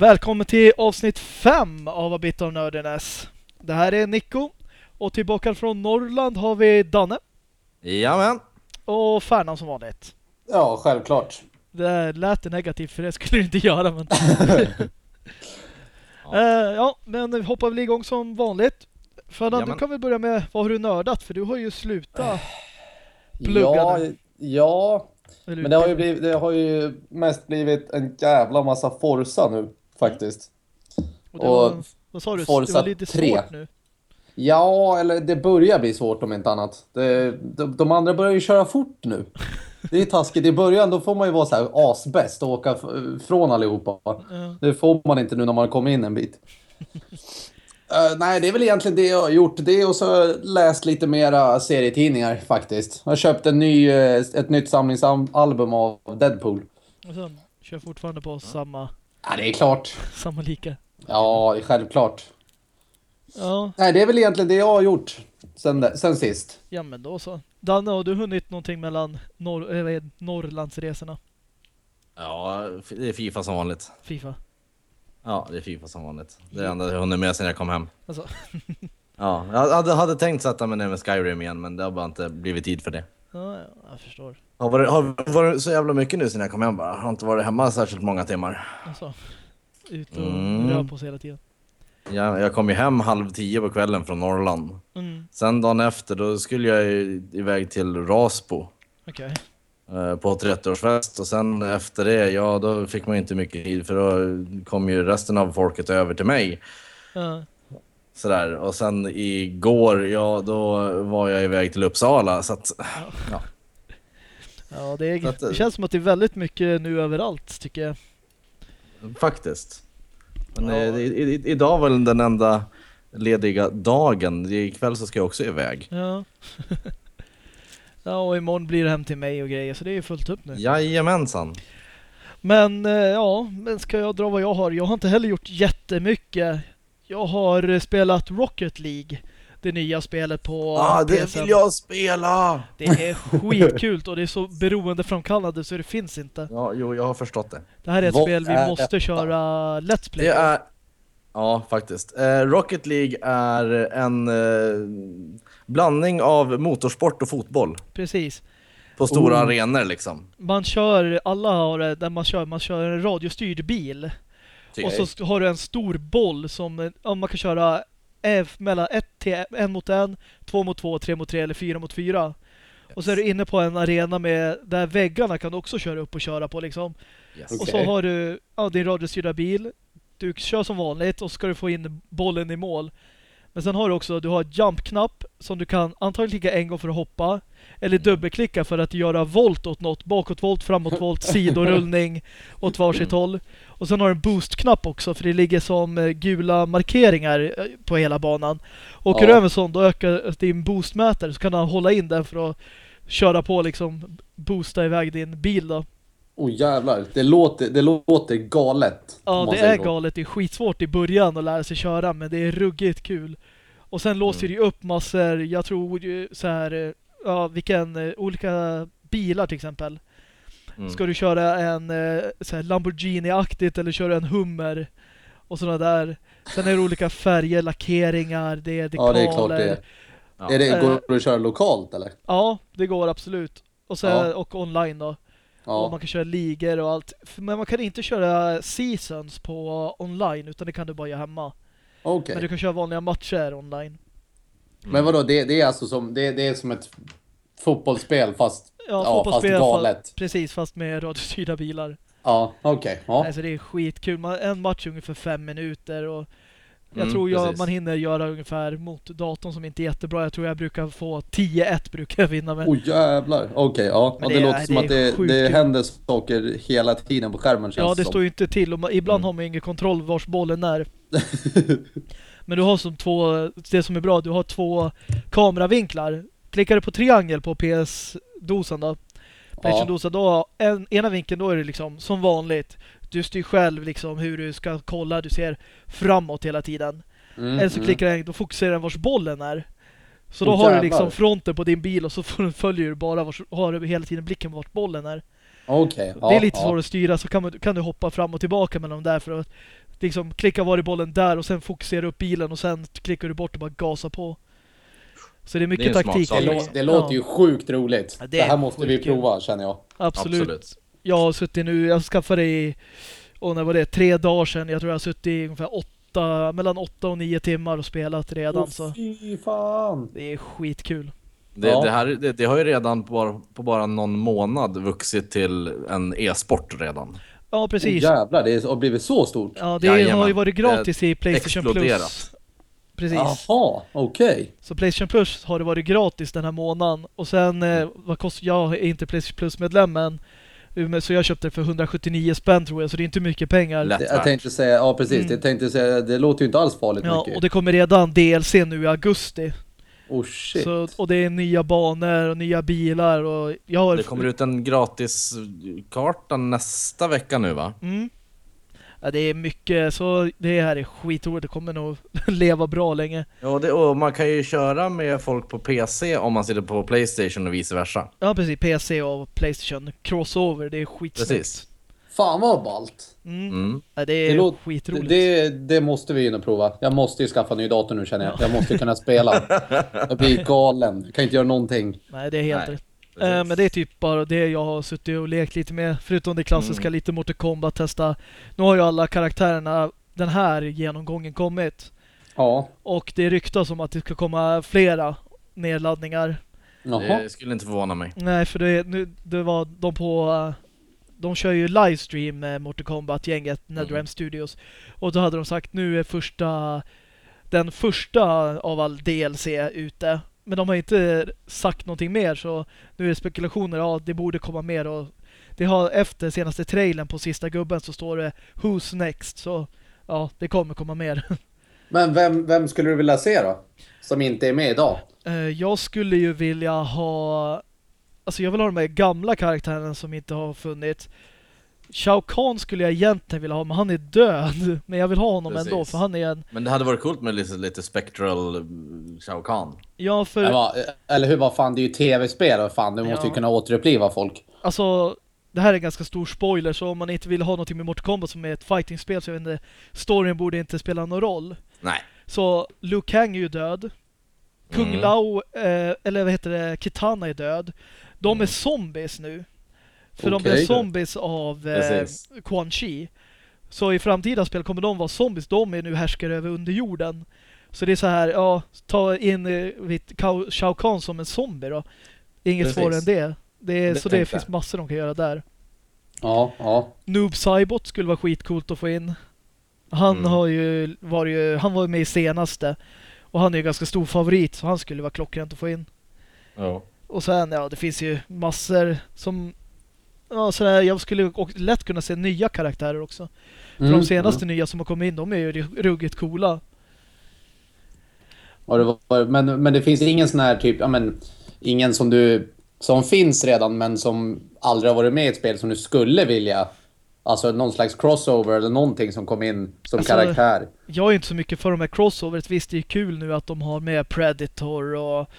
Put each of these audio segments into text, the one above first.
Välkommen till avsnitt 5 av A Bit of Nerdiness. Det här är Nico och tillbaka från Norrland har vi Danne Jajamän. och Färnan som vanligt. Ja, självklart. Det lät negativt för det skulle du inte göra men... Eh, ja, men vi hoppar väl igång som vanligt. Färnan, du kan väl börja med vad har du nördat? För du har ju slutat. Plugga Ja, nu. ja, men det har, ju blivit, det har ju mest blivit en jävla massa Forza nu faktiskt. och det var, och vad sa du? det Forza var lite 3. svårt nu. Ja, eller det börjar bli svårt om inte annat. Det, de, de andra börjar ju köra fort nu. Det är taskigt. I början då får man ju vara så här asbäst och åka från allihopa. Ja. Det får man inte nu när man kommer in en bit. Eh, nej, det är väl egentligen det jag har gjort. Det och så läst lite mera serietidningar faktiskt. Jag har köpt en ny, eh, ett nytt samlingsalbum av Deadpool. Och sen kör fortfarande på samma, Ja, det är klart. samma lika. Ja, det är självklart. Ja, Nej, det är väl egentligen det jag har gjort sen, sen sist. ja men då så. Danne, har du hunnit någonting mellan norr, äh, är det, Norrlandsresorna? Ja, det är Fifa som vanligt. Fifa. Ja, det är Fifa som vanligt. Det är det enda jag hunnit med sen jag kom hem. Alltså, Ja, jag hade, hade tänkt sätta mig ner med Skyrim igen, men det har bara inte blivit tid för det. ja, jag förstår. Har varit, har varit så jävla mycket nu sen jag kom hem bara. Har inte varit hemma särskilt många timmar. Alltså, ut och Mm. rör på sig hela tiden. Jag, jag kom ju hem halv tio på kvällen från Norrland. Mm, Sen dagen efter, då skulle jag ju iväg till Rasbo. okej. eh, På 30-årsfest och sen efter det, ja då fick man ju inte mycket tid för då kom ju resten av folket över till mig. Ja, Sådär, och sen igår, ja då var jag iväg till Uppsala så att, ja. ja, det, är, att, det känns som att det är väldigt mycket nu överallt, tycker jag. Faktiskt. Men Ja. eh, i, i, idag var väl den enda lediga dagen, ikväll så ska jag också iväg. Ja. ja, och imorgon blir det hem till mig och grejer, så det är fullt upp nu. Jajamensan. Men eh, ja, men ska jag dra vad jag har? Jag har inte heller gjort jättemycket. Jag har eh, spelat Rocket League, det nya spelet på ah, det PSN. vill jag spela! Det är skitkul och det är så beroendeframkallande så det finns inte. Ja, jo, jag har förstått det. Det här är ett Vad spel vi måste detta? köra Let's Play Det är... Ja, faktiskt. Eh, Rocket League är en eh, blandning av motorsport och fotboll. Precis. På stora Oh. arenor liksom. Man kör, alla har det där man kör, man kör en radiostyrd bil. Typ. Och så har du en stor boll som eh, ja, man kan köra F mellan 1 till 1 mot 1, 2 mot 2, 3 mot 3 eller 4 mot 4. Och så är du inne på en arena med där väggarna kan du också köra upp och köra på liksom. Yes. Och så Okej. har du ja, din radiostyrda bil. Du kör som vanligt och så ska du få in bollen i mål. Men sen har du också du har jump-knapp som du kan antagligen klicka en gång för att hoppa. Eller dubbelklicka för att göra volt åt något. Bakåtvolt, framåtvolt, sidorullning åt varsitt håll. Och sen har du en boost-knapp också för det ligger som eh, gula markeringar eh, på hela banan. Du Ja. över sån då ökar din boostmätare så kan du hålla in den för att köra på liksom boosta iväg din bil då. Oh jävlar, det låter, det låter galet. Ja, det är så. galet. Det är skitsvårt i början att lära sig köra, men det är ruggigt kul. Och sen låser det ju upp massor, jag tror ju så här, eh, ja, vilken, eh, olika bilar till exempel. Mm. Ska du köra en eh, Lamborghini-aktigt eller köra en Hummer och sådana där. Sen är det olika färger, lackeringar, det är dekaler. Ja, det är klart det är. Ja. är det. Går det att köra lokalt eller? Ja, det går absolut. Och, sen, Ja. och online då. Och Ja, man kan köra ligor och allt. Men man kan inte köra seasons på online, utan det kan du bara göra hemma. okej. Men du kan köra vanliga matcher online. Men vadå, det, det är alltså som, det, det är som ett fotbollsspel fast, Ja, ja, fotbollsspel fast galet. Fast, precis, fast med radiostyrda bilar. Ja, okej. Ja. Alltså det är skitkul. Man, en match är ungefär fem minuter och jag Mm, tror jag, precis. man hinner göra ungefär mot datorn som inte är jättebra. Jag tror jag brukar få 10-1 brukar jag vinna med. Oh jävlar, okej ja. Men det det, är- låter som det är att det, sjukt det händer saker hela tiden på skärmen känns ja, det som. står ju inte till. Och man, ibland Mm. har man ju ingen kontroll vars bollen är. Men du har som två, det som är bra, du har två kameravinklar. Klickar du på triangel på PS-dosan då, Playstation-dosan, då en, ena vinkeln då är det liksom som vanligt. Du styr själv liksom hur du ska kolla, du ser framåt hela tiden. Mm, Eller så mm. klickar den, då fokuserar den vars bollen är. Så då Åh, har du liksom fronten på din bil och så får- följer du bara vars, har du hela tiden blicken på vart bollen är. Ja, det är lite ja. svårt att styra så kan, man, kan du hoppa fram och tillbaka mellan dem där för att liksom klicka var i bollen där och sen fokusera upp bilen och sen klickar du bort och bara gasa på. Så det är mycket Det är taktik. Det, lå- det låter ja, ju sjukt roligt. Ja, det det, är här måste vi sjukt kul. prova känner jag. Absolut. Absolut. Jag har suttit nu, jag skaffade i, och när var det? Tre dagar sedan. Jag tror jag har suttit i ungefär åtta, mellan åtta och nio timmar och spelat redan. Åh, så fy fan. det är skitkul. Det, Ja. det, här, det, det har ju redan på bara, på bara någon månad vuxit till en e-sport redan. Ja, Oh, precis. jävlar, det har blivit så stort. Ja, det Jajamän. har ju varit gratis i Playstation Plus. exploderat. Precis. Jaha, okej. Så Playstation Plus har det varit gratis den här månaden. Och sen, eh, vad kostar, jag är inte Playstation Plus-medlem än. Men- Så jag köpte det för 179 spänn tror jag, så det är inte mycket pengar. Lätt Jag tänkte säga, ja precis, Mm. jag tänkte säga, det låter ju inte alls farligt Ja, mycket. och det kommer redan DLC nu i augusti. Oh shit. Så, och det är nya banor och nya bilar och jag har... Det kommer ut en gratis karta nästa vecka nu va? Mm. Ja, det är mycket, så det här är skitroligt. Det kommer nog leva bra länge. Ja, det, och man kan ju köra med folk på PC om man sitter på Playstation och vice versa. Ja, precis. PC och Playstation. Crossover, det är skitsnyggt. Precis. Fan vad ballt. Mm. Mm. Ja, det är Det, skitroligt. det, det måste vi in och prova. Jag måste ju skaffa ny dator nu känner jag. Jag måste kunna spela. Jag blir galen. Jag kan inte göra någonting. Nej, det är helt Nej, rätt. Precis. Eh, men det är typ bara det jag har suttit och lekt lite med. Förutom det klassiska, Mm. lite Mortal Kombat testa. Nu har ju alla karaktärerna den här genomgången kommit. Ja. Och det ryktas om att det ska komma flera nedladdningar. Jaha. Det skulle inte förvåna mig. Nej, för det, nu, det var de på... eh, De kör ju livestream med Mortal Kombat-gänget, NetherRealm Mm. Studios. Och då hade de sagt nu är första... Den första av all DLC ute. Men de har inte sagt någonting mer så nu är det spekulationer. Ja, det borde komma mer och det har efter senaste trailern på sista gubben så står det Who's next? Så ja, det kommer komma mer. Men vem, vem skulle du vilja se då? Som inte är med idag? Eh, jag skulle ju vilja ha... Alltså jag vill ha de här gamla karaktärerna som inte har funnits. Shao Kahn skulle jag egentligen vilja ha, men han är död. Men jag vill ha honom ändå, Precis. för han är en... Men det hade varit coolt med lite, lite spectral eh, Shao Kahn. Ja, för... Eller, vad- eller hur, vad fan, det är ju tv-spel och fan, du måste ju Ja. kunna återuppliva folk. Alltså, det här är en ganska stor spoiler, så om man inte vill ha någonting med Mortal Kombat som är ett fightingspel så jag vet inte, storyn borde inte spela någon roll. Nej. Så Liu Kang är ju död. Kung Mm. Lao, eh, eller vad heter det, Kitana är död. De är zombies nu. För de Okej. blev zombies av eh. Quan Chi. Så i framtida spel kommer de vara zombies. De är nu härskare över underjorden. Så det är så här, ja, ta in eh, Shao Kahn som en zombie då. Inget Precis. svårare än det. det, är, Det så det finns massor de kan göra där. Ja, ja. Noob Saibot skulle vara skitcoolt att få in. Han Mm. har ju varit ju, han var ju med i senaste. Och han är ju ganska stor favorit så han skulle vara klockrent att få in. Ja. Och sen, ja det finns ju massor som... Ja, sådär, jag skulle lätt kunna se nya karaktärer också. För Mm, de senaste nya som har kommit in, de är ju ruggigt coola. Ja, det var, men, men det finns ingen sån här typ, ja men, ingen som du, som finns redan men som aldrig har varit med i ett spel som du skulle vilja, alltså någon slags crossover eller någonting som kom in som Alltså, karaktär. Jag är inte så mycket för de här crossovers. Visst, det är kul nu att de har med Predator och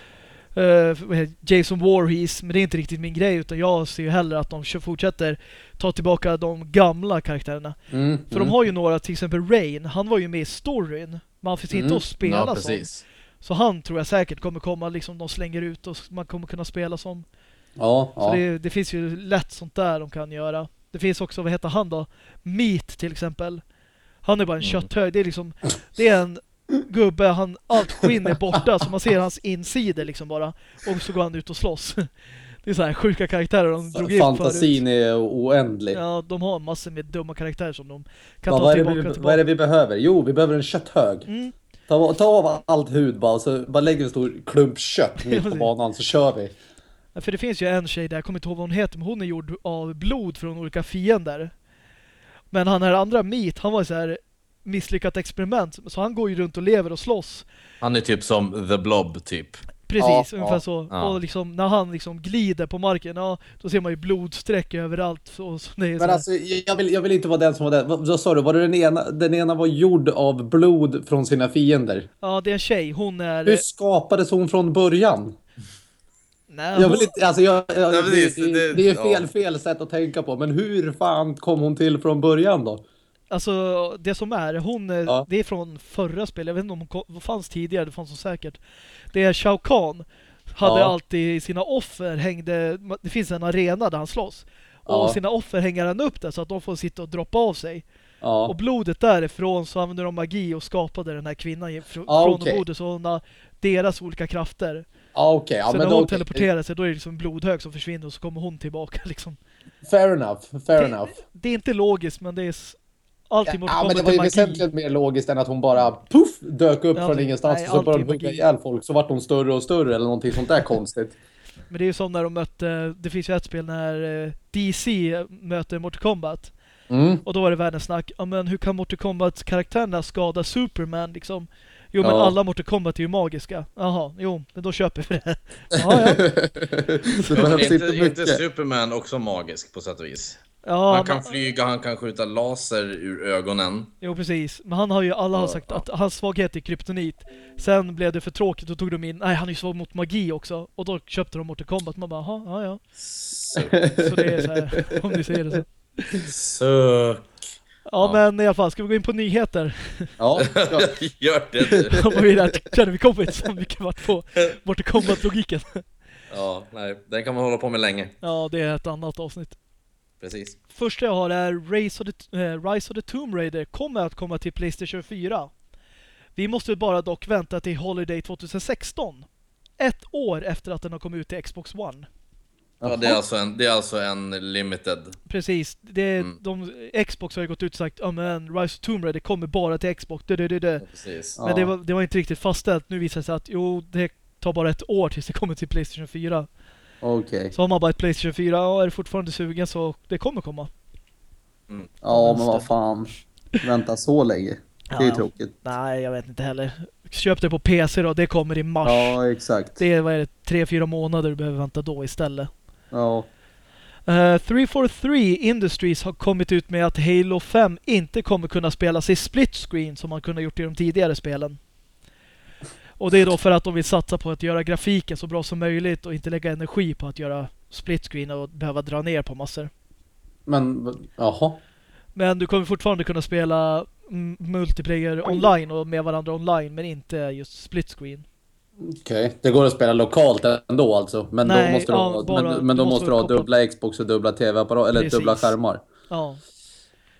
eh, Jason Voorhees, men det är inte riktigt min grej utan jag ser ju hellre att de fortsätter ta tillbaka de gamla karaktärerna. Mm, För mm. de har ju några, till exempel Rain, han var ju med i storyn. Man finns inte Mm. att spela ja, som. precis. Så han tror jag säkert kommer komma, liksom de slänger ut och man kommer kunna spela som. Ja, Så ja. det, det finns ju lätt sånt där de kan göra. Det finns också, vad heter han då? Meat till exempel. Han är bara en Mm. kötthög. Det är liksom, det är en gubbe, han, allt skinn är borta så man ser hans insidor liksom bara. Och så går han ut och slåss. Det är så här sjuka karaktärer de drog in Fantasin förut. är oändlig. Ja, de har massor med dumma karaktärer som de kan Vad, ta vad, tillbaka vi, tillbaka. vad är det vi behöver? Jo, vi behöver en kötthög. Mm. Ta, ta av allt hud bara så bara lägger en stor klump kött mitt på banan så kör vi. Ja, För det finns ju en tjej där, jag kommer inte ihåg vad hon heter, men hon är gjord av blod från olika fiender. Men han här andra Meat, han var så här misslyckat experiment. Så han går ju runt och lever och slåss. Han är typ som The Blob typ. Precis, Ja, ungefär ja, så. ja. Och liksom när han liksom glider på marken, ja, då ser man ju blodsträck överallt. Så, så så Men alltså, jag vill, jag vill inte vara den som var den. Vad sa du? Var det den ena? Den ena var gjord av blod från sina fiender. Ja, det är en tjej. Hon är... Hur skapades hon från början? Nej, Jag vill inte, alltså jag, jag, det, det, det- det är fel, ja. fel sätt att tänka på. Men hur fan kom hon till från början då? Alltså det som är, hon, Ja. det är från förra spelet, jag vet inte om hon kom, fanns tidigare, det fanns så säkert. Det är Shao Kahn, hade Ja. alltid sina offer hängde, det finns en arena där han slåss. Och Ja. sina offer hänger han upp där så att de får sitta och droppa av sig. Och Ja. blodet därifrån så använde de magi och skapade den här kvinnan fr- från Ja, okej. blodet så hon har deras olika krafter. Ja, okej. Ja, så men när då, hon okej. teleporterar sig då är det liksom blodhög som försvinner och så kommer hon tillbaka liksom. Fair enough, fair Det- enough. Det är inte logiskt men det är måste Ja, men det var ju magi. väsentligt mer logiskt än att hon bara puff dök upp Ja, från ingenstans nej, och så började hugga ihjäl folk så vart hon större och större eller någonting sånt där konstigt. Men det är ju som när de mötte, det finns ju ett spel när eh, DC möter Mortal Kombat. Mm. Och då var det världens snack. Ja men hur kan Mortal Kombat karaktärerna skada Superman liksom? Jo men Ja. alla Mortal Kombat är ju magiska. Jaha, jo, men då köper vi det. Ja, ja. det behövs Är inte inte, inte mycket. Superman också magisk på sätt och vis? Ja Han kan men- flyga, han kan skjuta laser ur ögonen. Jo precis, men han har ju, alla har sagt att hans svaghet är kryptonit. Sen blev det för tråkigt och tog de in, nej han är ju svag mot magi också. Och då köpte de Mortal Kombat, man bara, ja ja. Sök. Så det är så här, om ni säger det så. Sök. Ja, Ja. men i alla fall, ska vi gå in på nyheter? Ja, ja. Gör det. Vad var det där, känner vi kommit så mycket vart på Mortal Kombat-logiken? Ja, nej, den kan man hålla på med länge. Ja, det är ett annat avsnitt. Precis. Första jag har är Rise of the, eh, Rise of the Tomb Raider kommer att komma till Playstation 4. Vi måste bara dock vänta till Holiday 2016. Ett år efter att den har kommit ut till Xbox One. Ja, det, är alltså en, det är alltså en limited. Precis. Det, Mm. de, Xbox har ju gått ut och sagt ja men Rise of Tomb Raider kommer bara till Xbox. Det, det, det, det. Precis. Ja. Men det var, det var inte riktigt fastställt. Nu visar det sig att jo, det tar bara ett år tills det kommer till Playstation 4. Okej. Så har man bara ett Playstation 4 och är fortfarande sugen så det kommer komma. Ja, men vad fan. Vänta så länge. Det är Ja. tråkigt. Nej, jag vet inte heller. Köp det på PC då, det kommer i mars. Ja, exakt. Det är, vad är det, tre, fyra månader du behöver vänta då istället. Ja. Uh, 343 Industries har kommit ut med att Halo 5 inte kommer kunna spelas i split screen som man kunde gjort i de tidigare spelen. Och det är då för att de vill satsa på att göra grafiken så bra som möjligt och inte lägga energi på att göra split screen och behöva dra ner på massor. Men, jaha. Men du kommer fortfarande kunna spela multiplayer online och med varandra online men inte just split screen. Okej. Det går att spela lokalt ändå alltså. Men Nej, då måste du ja, bara- men, men då du måste du ha dubbla Xbox och dubbla TV-apparater, eller Precis. dubbla skärmar. Ja.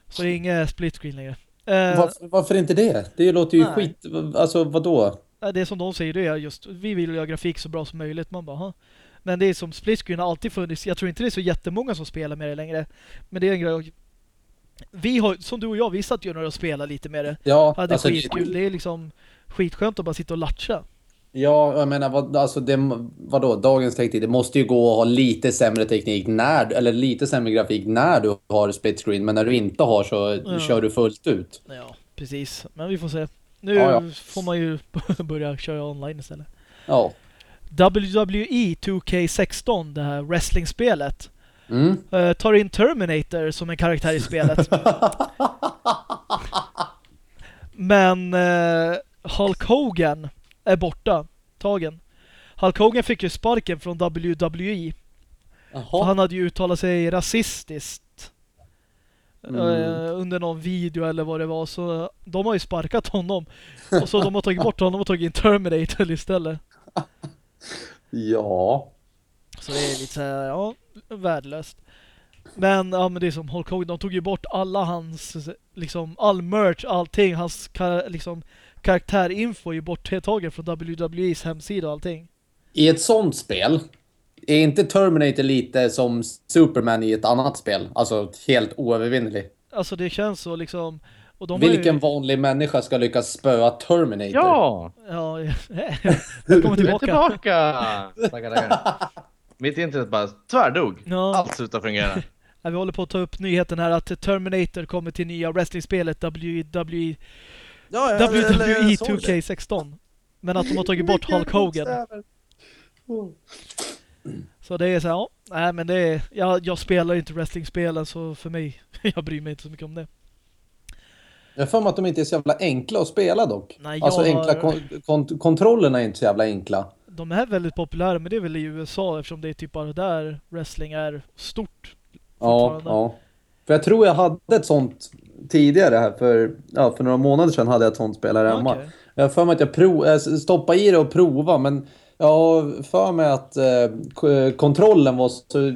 Så det är inget split screen längre. Eh, Varför, varför inte det? Det låter ju Nej. skit. Alltså vadå? Det som de säger det är just vi vill göra grafik så bra som möjligt. Man bara, "Aha." Men det är som split screen har alltid funnits. Jag tror inte det är så jättemånga som spelar med det längre. Men det är en grej. Vi har, som du och jag, vi satt ju några och spelade lite med det. Ja, Hade alltså, skitkul. Det är liksom skitskönt att bara sitta och latcha. ja, jag menar vad, alltså det, vadå, dagens teknik, det måste ju gå att ha lite sämre teknik när, eller lite sämre grafik när du har split screen, men när du inte har så Ja. kör du fullt ut. Ja, precis. Men vi får se. Nu Ja, ja. får man ju börja köra online istället. Ja. WWE 2K16, det här wrestlingspelet, Mm. eh, tar in Terminator som en karaktär i spelet. Men eh, Hulk Hogan är borta, tagen. Hulk Hogan fick ju sparken från WWE. Han hade ju uttalat sig rasistiskt. Mm. eh, under någon video eller vad det var. Så de har ju sparkat honom. Och så de har tagit bort honom och tagit in Terminator istället. Ja. Så det är lite så här, ja, värdelöst. Men ja, men det är som Hulk Hogan, de tog ju bort alla hans, liksom all merch, allting, hans kar liksom karaktärinfo är ju borttagen från WWEs hemsida och allting. I ett sånt spel, är inte Terminator lite som Superman i ett annat spel? Alltså helt oövervinnelig. Alltså det känns så liksom, och de har Vilken ju, vanlig människa ska lyckas spöa Terminator? Ja! ja, är tillbaka. tillbaka! Tackar, tackar. Mitt internet bara tvärdog. Ja. Allt slutar fungera. Ja, vi håller på att ta upp nyheten här att Terminator kommer till nya wrestlingspelet WWE, Ja, WWE 2K16. Men att de har tagit bort Hulk Hogan. Så det är så här, ja, nej men det är, jag, jag spelar inte wrestlingspelen så för mig, jag bryr mig inte så mycket om det. Jag för mig att de inte är så jävla enkla att spela dock. Nej, jag alltså enkla kon kont kontrollerna är inte så jävla enkla. De är väldigt populära men det är väl i USA eftersom det är typ bara där wrestling är stort. Ja, ja. För jag tror jag hade ett sånt tidigare här för, ja, för några månader sedan hade jag ett sånt spel här hemma. Okej. Jag för mig att jag prov, stoppade i det och prova men jag har för mig att eh, k- kontrollen var så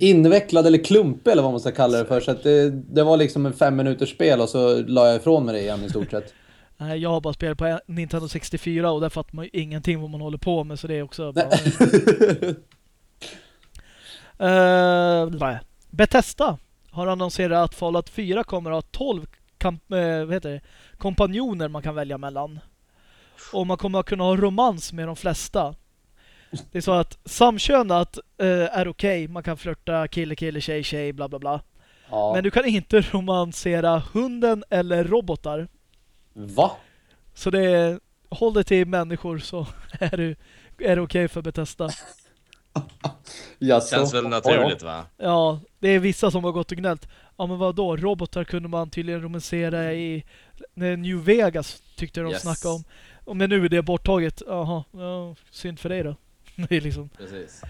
invecklad eller klumpig eller vad man ska kalla det för. Så att det, det var liksom en fem minuters spel och så la jag ifrån mig det igen i stort sett. Nej, jag har bara spelat på Nintendo 64 och där fattar man ju ingenting vad man håller på med så det är också bra. Eh, nej. Bethesda har annonserat att Fallout 4 kommer att ha 12 kamp, eh, det? kompanjoner man kan välja mellan. Och man kommer att kunna ha romans med de flesta. Det är så att samkönat eh, är okej. Man kan flirta kille, kille, tjej, tjej, bla bla bla. Ja. Men du kan inte romansera hunden eller robotar. Va? Så det är, håll dig till människor så är, du, är det okej för Bethesda. Jaså? Känns väl naturligt va? Ja, det är vissa som har gått och gnällt. Ja men vad då? Robotar kunde man tydligen romansera i New Vegas tyckte de Yes. snackade om. Och Men nu är det borttaget. Jaha, ja, synd för dig då. Det är liksom. Precis.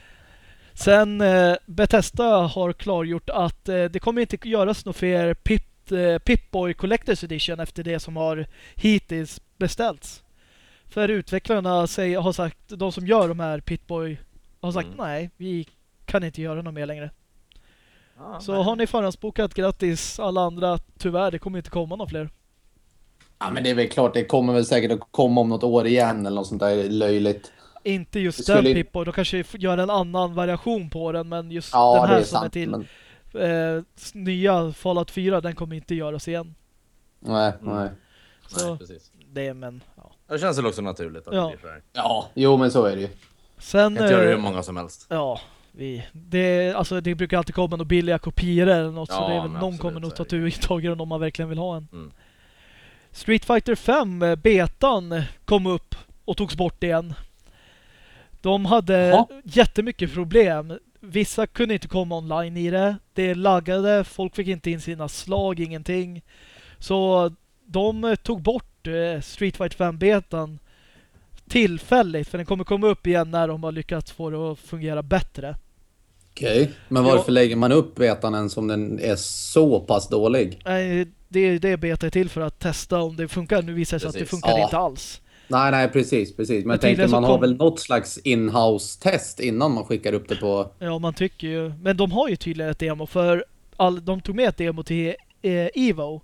Sen eh, Bethesda har klargjort att eh, det kommer inte göras något fler Pip, eh, Pip-Boy Collector's Edition efter det som har hittills beställts. För utvecklarna säger, har sagt, de som gör de här Pip-Boy har sagt Mm. nej, vi kan inte göra något mer längre. Ah, Så nej. har ni förhandsbokat, grattis alla andra. Tyvärr, det kommer inte komma några fler. Ja men det är väl klart, det kommer väl säkert att komma om något år igen eller något sånt där löjligt. Inte just skulle- den Pip-Boy, de kanske gör en annan variation på den, men just Ja, den här är som är sant. till Men... eh, nya Fallout 4, den kommer inte göras igen. Nej, Mm. nej. Så Nej, precis. det är men, ja. Det känns väl också naturligt att Ja. det blir så här. Ja, jo men så är det ju. Sen, Kan inte göra det hur eh, många som helst. ja, vi, det, alltså, det brukar alltid komma några billiga kopior eller något, så Ja, det är väl någon absolut, kommer nog så ta är tag i den om man verkligen vill ha en. Mm. Street Fighter 5 eh, betan kom upp och togs bort igen. De hade Jaha. jättemycket problem. Vissa kunde inte komma online i det. Det laggade, folk fick inte in sina slag, ingenting. Så de eh, tog bort eh, Street Fighter 5 betan tillfälligt för den kommer komma upp igen när de har lyckats få det att fungera bättre. Okej. Men varför lägger man upp betanen som den är så pass dålig? Nej, det, det är beta är till för att testa om det funkar. Nu visar det sig att det funkar Ja. inte alls. Nej, nej, precis, precis. Men Men tänkte man har kom- väl något slags inhouse-test innan man skickar upp det på... Ja, man tycker ju. Men de har ju tydligen ett demo för all, de tog med ett demo till eh, Evo.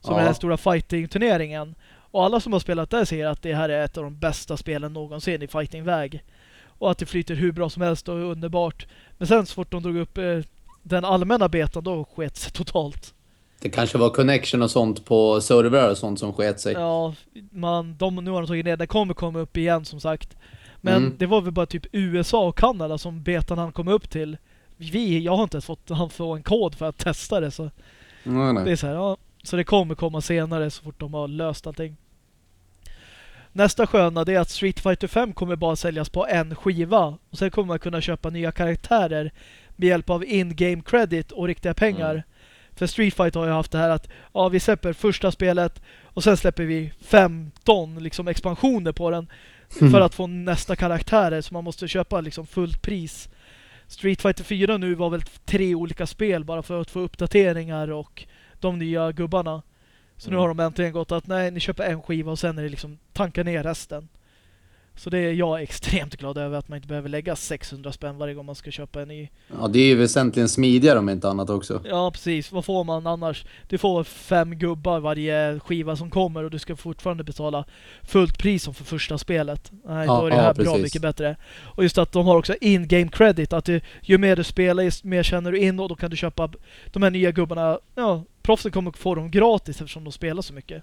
Som Ja. är den här stora fighting-turneringen. Och alla som har spelat där säger att det här är ett av de bästa spelen någonsin i fightingväg. Och att det flyter hur bra som helst och är underbart. Men sen så fort de drog upp eh, den allmänna betan då sket sig totalt. Det kanske var connection och sånt på servrar och sånt som sket sig. Ja, man, de, nu har de tagit ner den kommer komma upp igen som sagt. Men Mm. det var väl bara typ USA och Kanada som betan han kom upp till. Vi, jag har inte ens fått han få en kod för att testa det så Nej, det nej. är så här, ja. Så det kommer komma senare så fort de har löst allting. Nästa sköna det är att Street Fighter 5 kommer bara säljas på en skiva. Och sen kommer man kunna köpa nya karaktärer med hjälp av in-game credit och riktiga pengar. Mm. För Street Fighter har ju haft det här att ja, vi släpper första spelet och sen släpper vi 15 liksom expansioner på den för att få nästa karaktärer så man måste köpa liksom fullt pris. Street Fighter 4 nu var väl tre olika spel bara för att få uppdateringar och de nya gubbarna. Så nu Mm. har de äntligen gått att nej, ni köper en skiva och sen är det liksom tanka ner resten. Så det är jag extremt glad över att man inte behöver lägga 600 spänn varje gång man ska köpa en ny. Ja, det är ju väsentligen smidigare om inte annat också. Ja, precis. Vad får man annars? Du får fem gubbar varje skiva som kommer och du ska fortfarande betala fullt pris som för första spelet. Nej, Ja, då är det ja, här bra precis. mycket bättre. Och just att de har också in-game credit. Att du, ju mer du spelar, ju mer känner du in och då kan du köpa de här nya gubbarna. Ja, proffsen kommer få dem gratis eftersom de spelar så mycket.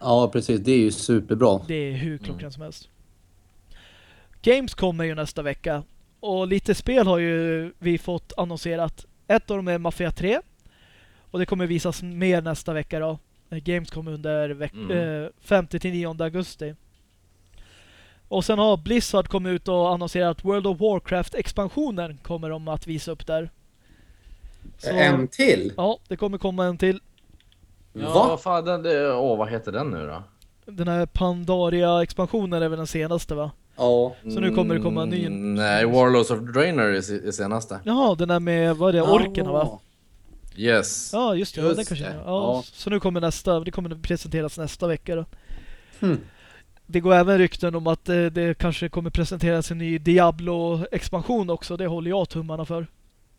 Ja, precis. Det är ju superbra. Det är hur klockrent som helst. Games kommer ju nästa vecka. Och lite spel har ju vi fått annonserat. Ett av dem är Mafia 3. Och det kommer visas mer nästa vecka då. Games kommer under veck- Mm. eh, 5-9 augusti. Och sen har Blizzard kommit ut och annonserat World of Warcraft-expansionen kommer de att visa upp där. Så, En till? Ja, det kommer komma en till. Ja, Va? vad fan, den, det, åh, vad heter den nu då? Den här Pandaria-expansionen är väl den senaste va? Ja. Så nu kommer det komma en ny- Mm, Nej, Warlords of Draenor är, är senaste. Jaha, den där med, vad är det, orkerna va? Yes. Ja, just det. Ja, Just det kanske det. ja. Ja. Så nu kommer nästa, det kommer presenteras nästa vecka då. Hmm. Det går även rykten om att det, det kanske kommer presenteras en ny Diablo-expansion också. Det håller jag tummarna för.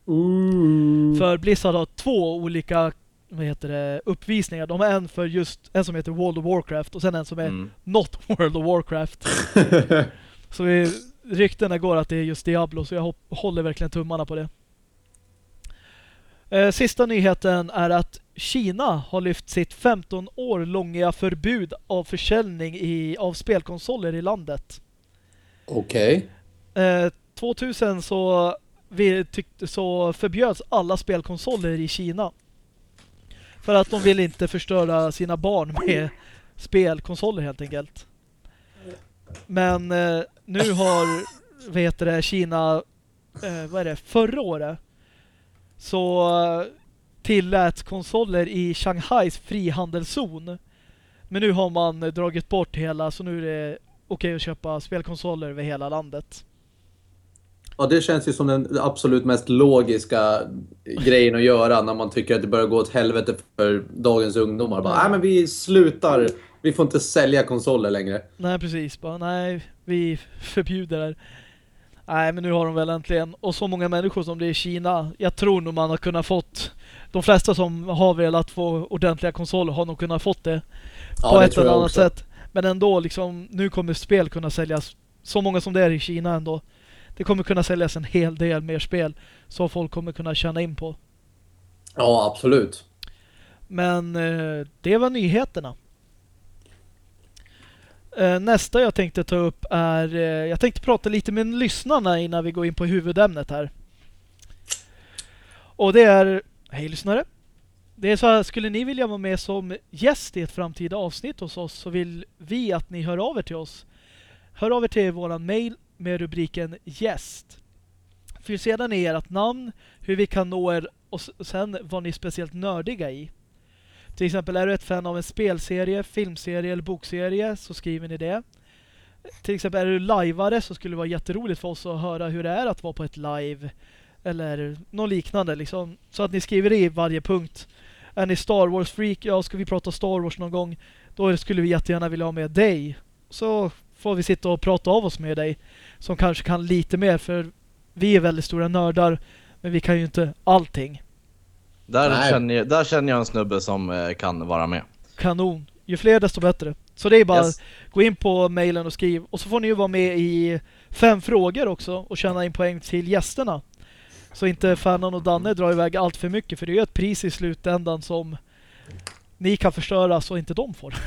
Ooh. För Blizzard har två olika vad heter det, uppvisningar. De har en för just en som heter World of Warcraft och sen en som är Mm. not World of Warcraft. Så vi, ryktena går att det är just Diablo så jag hopp, håller verkligen tummarna på det. Eh, sista nyheten är att Kina har lyft sitt 15 år långa förbud av försäljning i, av spelkonsoler i landet. Okej. Eh, 2000 så, vi tyckte, så förbjöds alla spelkonsoler i Kina. För att de vill inte förstöra sina barn med spelkonsoler helt enkelt. Men eh, nu har vad heter det, Kina eh, vad är det, förra året så eh, tillät konsoler i Shanghais frihandelszon. Men nu har man eh, dragit bort hela så nu är det okej att köpa spelkonsoler över hela landet. Ja, det känns ju som den absolut mest logiska grejen att göra när man tycker att det börjar gå åt helvete för dagens ungdomar. Bara, nej men vi slutar. Vi får inte sälja konsoler längre. Nej, precis. Bara, nej, vi förbjuder det. Nej, men nu har de väl äntligen. Och så många människor som det är i Kina. Jag tror nog man har kunnat fått... De flesta som har velat få ordentliga konsoler har nog kunnat fått det. Ja, på det ett eller annat också. sätt. Men ändå, liksom, nu kommer spel kunna säljas. Så många som det är i Kina ändå. Det kommer kunna säljas en hel del mer spel. Så folk kommer kunna tjäna in på. Ja, absolut. Men eh, det var nyheterna. Eh, nästa jag tänkte ta upp är... Eh, jag tänkte prata lite med lyssnarna innan vi går in på huvudämnet här. Och det är... Hej lyssnare! Det är så här, skulle ni vilja vara med som gäst i ett framtida avsnitt hos oss så vill vi att ni hör av er till oss. Hör av er till våran mail med rubriken gäst. Fyll sedan i ert namn, hur vi kan nå er och sen vad ni är speciellt nördiga i. Till exempel är du ett fan av en spelserie, filmserie eller bokserie så skriver ni det. Till exempel är du lajvare så skulle det vara jätteroligt för oss att höra hur det är att vara på ett live eller något liknande liksom. Så att ni skriver det i varje punkt. Är ni Star Wars freak? Ja, ska vi prata Star Wars någon gång? Då skulle vi jättegärna vilja ha med dig. Så får vi sitta och prata av oss med dig som kanske kan lite mer för vi är väldigt stora nördar men vi kan ju inte allting. Där, Nej. känner jag, där känner jag en snubbe som eh, kan vara med. Kanon. Ju fler desto bättre. Så det är bara Yes. gå in på mailen och skriv. Och så får ni ju vara med i fem frågor också och tjäna in poäng till gästerna. Så inte Fannan och Danne drar iväg allt för mycket. För det är ju ett pris i slutändan som ni kan förstöra så inte de får.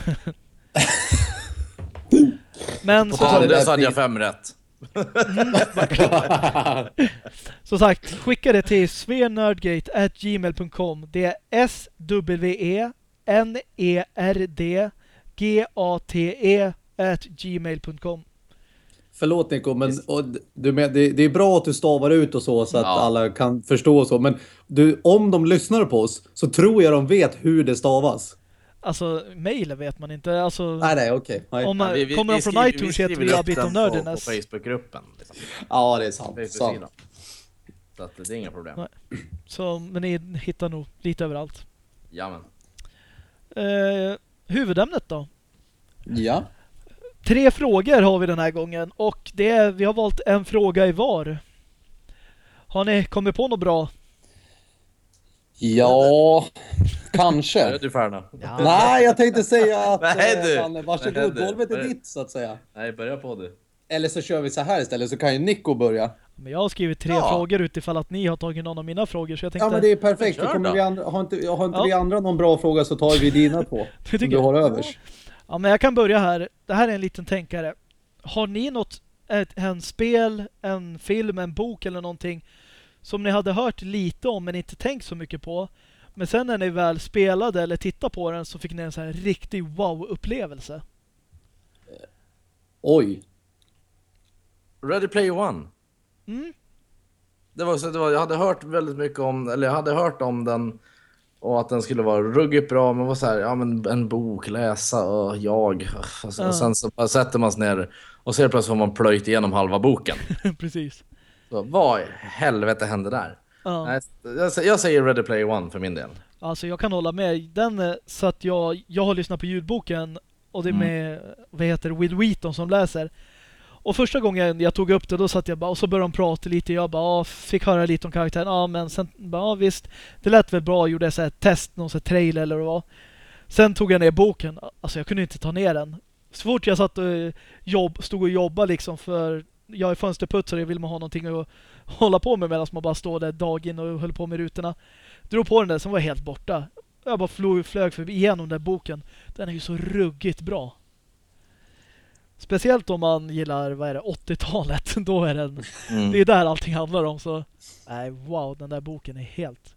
Men På sagt, det så hade jag fem rätt. som sagt, skicka det till svenerdgate.gmail.com Det är S-W-E N-E-R-D-G-A-T-E at gmail.com Förlåt Nico, men och, du med, det, det är bra att du stavar ut och så, så att Ja. alla kan förstå och så. Men du, om de lyssnar på oss så tror jag de vet hur det stavas. Alltså, mailen vet man inte. Alltså, Nej, nej, okej. Om man, Vi- vi- kommer vi de från skriver- iTunes vi heter vi upp A Bit den of på-. På Facebookgruppen. Liksom. Ja, det är sant. sant. Facebook-sidan. Så att det är inga problem. Nej. Så, men ni hittar nog lite överallt. Jamen. Eh, huvudämnet då? Ja. Tre frågor har vi den här gången och det är, vi har valt en fråga i var. Har ni kommit på något bra? Ja, Är kanske. du färdig? Nej, jag tänkte säga att... Nej, eh, du. fan, Nej, varsågod, du. golvet är Nej. ditt så att säga. Nej, börja på du. Eller så kör vi så här istället, så kan ju Nico börja. Men jag har skrivit tre Ja. frågor utifall att ni har tagit någon av mina frågor så jag tänkte... Ja, men det är perfekt. Då kommer då. vi andra, har inte, har inte Ja. vi andra någon bra fråga så tar vi dina två. Du Som tycker- du har övers. Ja, men jag kan börja här. Det här är en liten tänkare. Har ni något, ett, en spel, en film, en bok eller någonting som ni hade hört lite om men inte tänkt så mycket på? Men sen när ni väl spelade eller tittade på den så fick ni en sån här riktig wow-upplevelse. Oj. Ready Player One. Mm. Det var så, det var, jag hade hört väldigt mycket om, eller jag hade hört om den och att den skulle vara ruggigt bra, men var så här, ja men en bok, läsa och jag. Och, så- Ja. sen så sätter man sig ner och ser plötsligt har man plöjt igenom halva boken. Precis. Så, vad i helvete hände där? Ja. Jag, sä- jag säger Ready Player One för min del. Alltså jag kan hålla med. Den eh, så att jag, jag har lyssnat på ljudboken och det är Mm. med, vad heter Will Wheaton som läser. Och första gången jag tog upp det då satt jag bara och så började de prata lite. Jag bara fick höra lite om karaktären. Ja men sen bara ja, visst. Det lät väl bra. Gjorde så här test, någon så här trailer eller vad. Sen tog jag ner boken. Alltså jag kunde inte ta ner den. Så fort jag satt och eh, jobb, stod och jobbade liksom för jag är fönsterputsare, vill man ha någonting att hålla på med medan man bara står där dag in och höll på med rutorna. Drog på den där som var helt borta. Jag bara flög, flög förbi igenom den boken. Den är ju så ruggigt bra. Speciellt om man gillar, vad är det, 80-talet. Då är den, Mm. det är där allting handlar om. Så, nej, wow, den där boken är helt...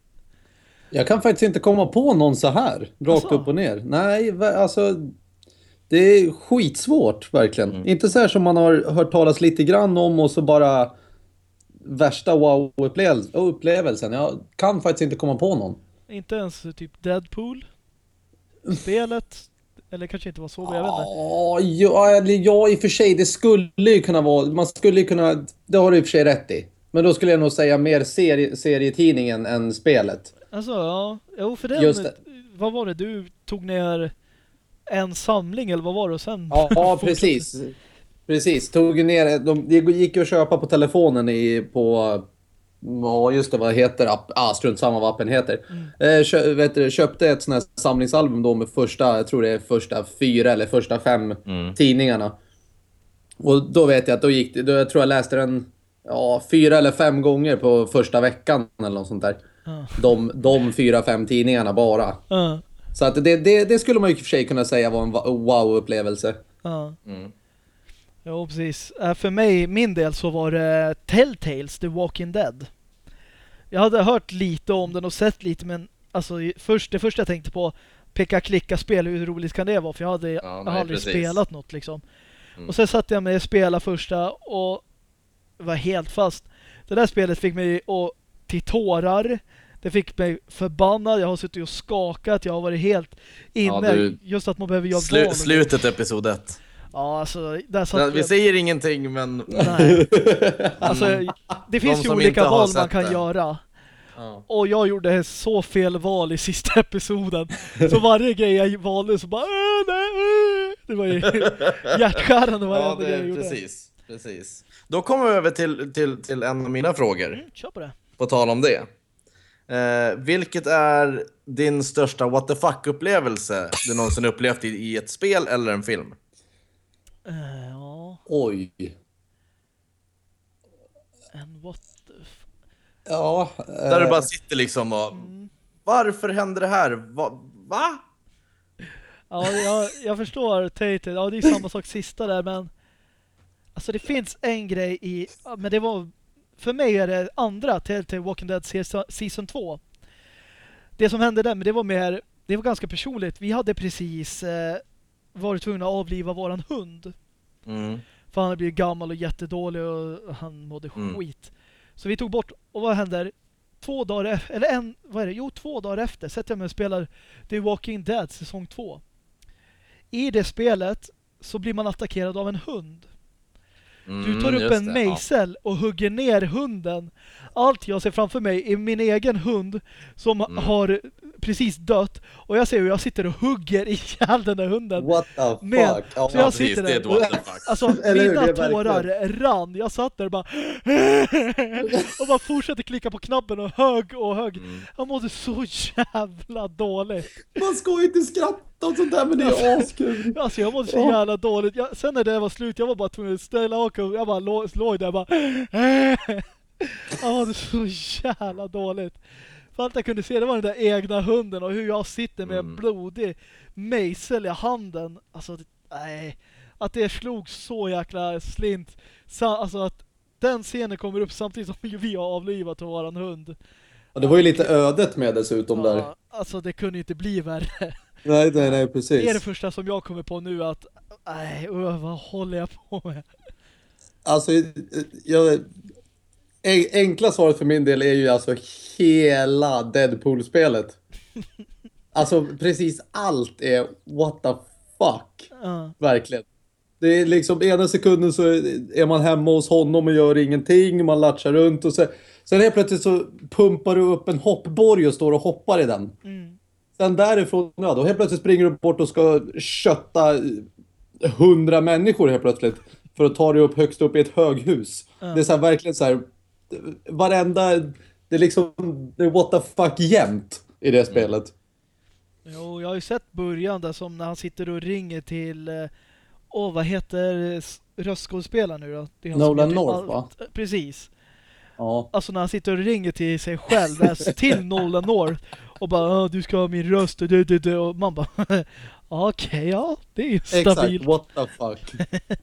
Jag kan faktiskt inte komma på någon så här, rakt Asså? upp och ner. Nej, va- alltså... Det är skitsvårt, verkligen. Mm. Inte så här som man har hört talas lite grann om och så bara värsta wow-upplevelsen. Jag kan faktiskt inte komma på någon. Inte ens typ Deadpool. Spelet. Eller kanske inte var så, men jag vet inte. Ja, ja, i och för sig, det skulle ju kunna vara... Man skulle ju kunna... Det har du i och för sig rätt i. Men då skulle jag nog säga mer serie, serietidningen än spelet. Alltså, ja. Jo, för den... Just det. Vad var det? Du tog ner en samling eller vad var det? Och sen... Ja, ja precis. Precis, tog ner, de, det gick ju att köpa på telefonen i, på, ja just det, vad heter app, ah, strunt samma vad appen heter. Eh, kö, vet du, köpte ett sånt här samlingsalbum då med första, jag tror det är första fyra eller första fem Mm. tidningarna. Och då vet jag att då gick det, då, jag tror jag läste den ja, fyra eller fem gånger på första veckan eller något sånt där. Ja. De, de fyra, fem tidningarna bara. Ja, Så att det, det, det skulle man ju för sig kunna säga var en wow-upplevelse. ja. Mm. Jo, precis. Äh, För mig, min del, så var det Telltales, The Walking Dead. Jag hade hört lite om den och sett lite, men alltså först, det första jag tänkte på peka klicka spel, hur roligt kan det vara? För jag hade jag har nej, aldrig precis. spelat något liksom. Mm. Och sen satte jag mig och spelade första och var helt fast. Det där spelet fick mig att till tårar. Det fick mig förbannad. Jag har suttit och skakat. Jag har varit helt inne. Ja, du- Just att man behöver göra Slu, slutet episod ett. Ja, alltså där satt Vi jag... säger ingenting men... Nej. Alltså, det finns ju som olika val man kan det. göra. Ja. Och jag gjorde så fel val i sista episoden. Så varje grej jag valde så bara "Åh, nej, åh." Det var ju hjärtskärande Ja, varenda det grej jag gjorde. precis. precis. Då kommer vi över till, till, till en av mina frågor, Mm, kör på det. på tal om det. Eh, vilket är din största what the fuck-upplevelse du någonsin upplevt i, i ett spel eller en film? Eh, ja, Oj. en what the Ja. Där du eh, bara sitter liksom och... Varför händer det här? Va? Va? Ja, jag, jag förstår Tate. Ja, det är samma sak sista där, men alltså det finns en grej i, men det var för mig är det andra Telltale Walking Dead Season- Season 2. Det som hände där, men det var mer, det var ganska personligt. Vi hade precis eh, varit tvungna att avliva våran hund. Mm. För han hade blivit gammal och jättedålig och han mådde Mm. skit. Så vi tog bort, och vad händer? Två dagar efter, eller en, vad är det? Jo, två dagar efter sätter jag mig och spelar The Walking Dead säsong 2. I det spelet så blir man attackerad av en hund. Du tar Mm, upp just en det, mejsel och hugger ner hunden. Allt jag ser framför mig är min egen hund som Mm. har precis dött. Och jag ser hur jag sitter och hugger ihjäl den där hunden. What the fuck? Men- ja, så Ja, jag precis. sitter Det är där. what the fuck. Alltså mina tårar rann. Jag satt där och bara och bara fortsatte klicka på knappen och hög och hög. Mm. Jag mådde så jävla dåligt. Man ska ju inte skratta åt sånt där men det är askul. Alltså jag mådde så Ja. jävla dåligt. Jag, sen när det var slut, jag var bara tvungen att ställa och jag bara låg, låg där och bara Jag mådde så jävla dåligt. För allt jag kunde se det var den där egna hunden och hur jag sitter med en Mm. blodig mejsel i handen. Alltså, nej. Att det slog så jäkla slint. Alltså att den scenen kommer upp samtidigt som vi har avlivat våran hund. Och det var ju lite ödet med dessutom där. Ja, alltså det kunde ju inte bli värre. Nej, nej, nej, Det är det precis. första som jag kommer på nu att nej, uh, vad håller jag på med? Alltså, jag... en- Enkla svaret för min del är ju alltså hela Deadpool-spelet. Alltså precis allt är what the fuck. Ja. Verkligen. Det är liksom ena sekunden så är man hemma hos honom och gör ingenting. Man latchar runt och sen, sen helt plötsligt så pumpar du upp en hoppborg och står och hoppar i den. Mm. Sen därifrån, ja då helt plötsligt springer du bort och ska kötta hundra människor helt plötsligt. För att ta dig upp högst upp i ett höghus. Ja. Det är så här, verkligen så här. Varenda, det är liksom, det är what the fuck jämt i det spelet. Jo, jag har ju sett början där som när han sitter och ringer till... eh, Åh, vad heter röstskådespelaren nu då? Det Nolan heter North, allt. va? Precis. Ja. Alltså när han sitter och ringer till sig själv, alltså till Nolan North och bara "Ah, du ska ha min röst och, det, det, det. och man bara okej, ja, det är ju Exakt, stabilt. what the fuck.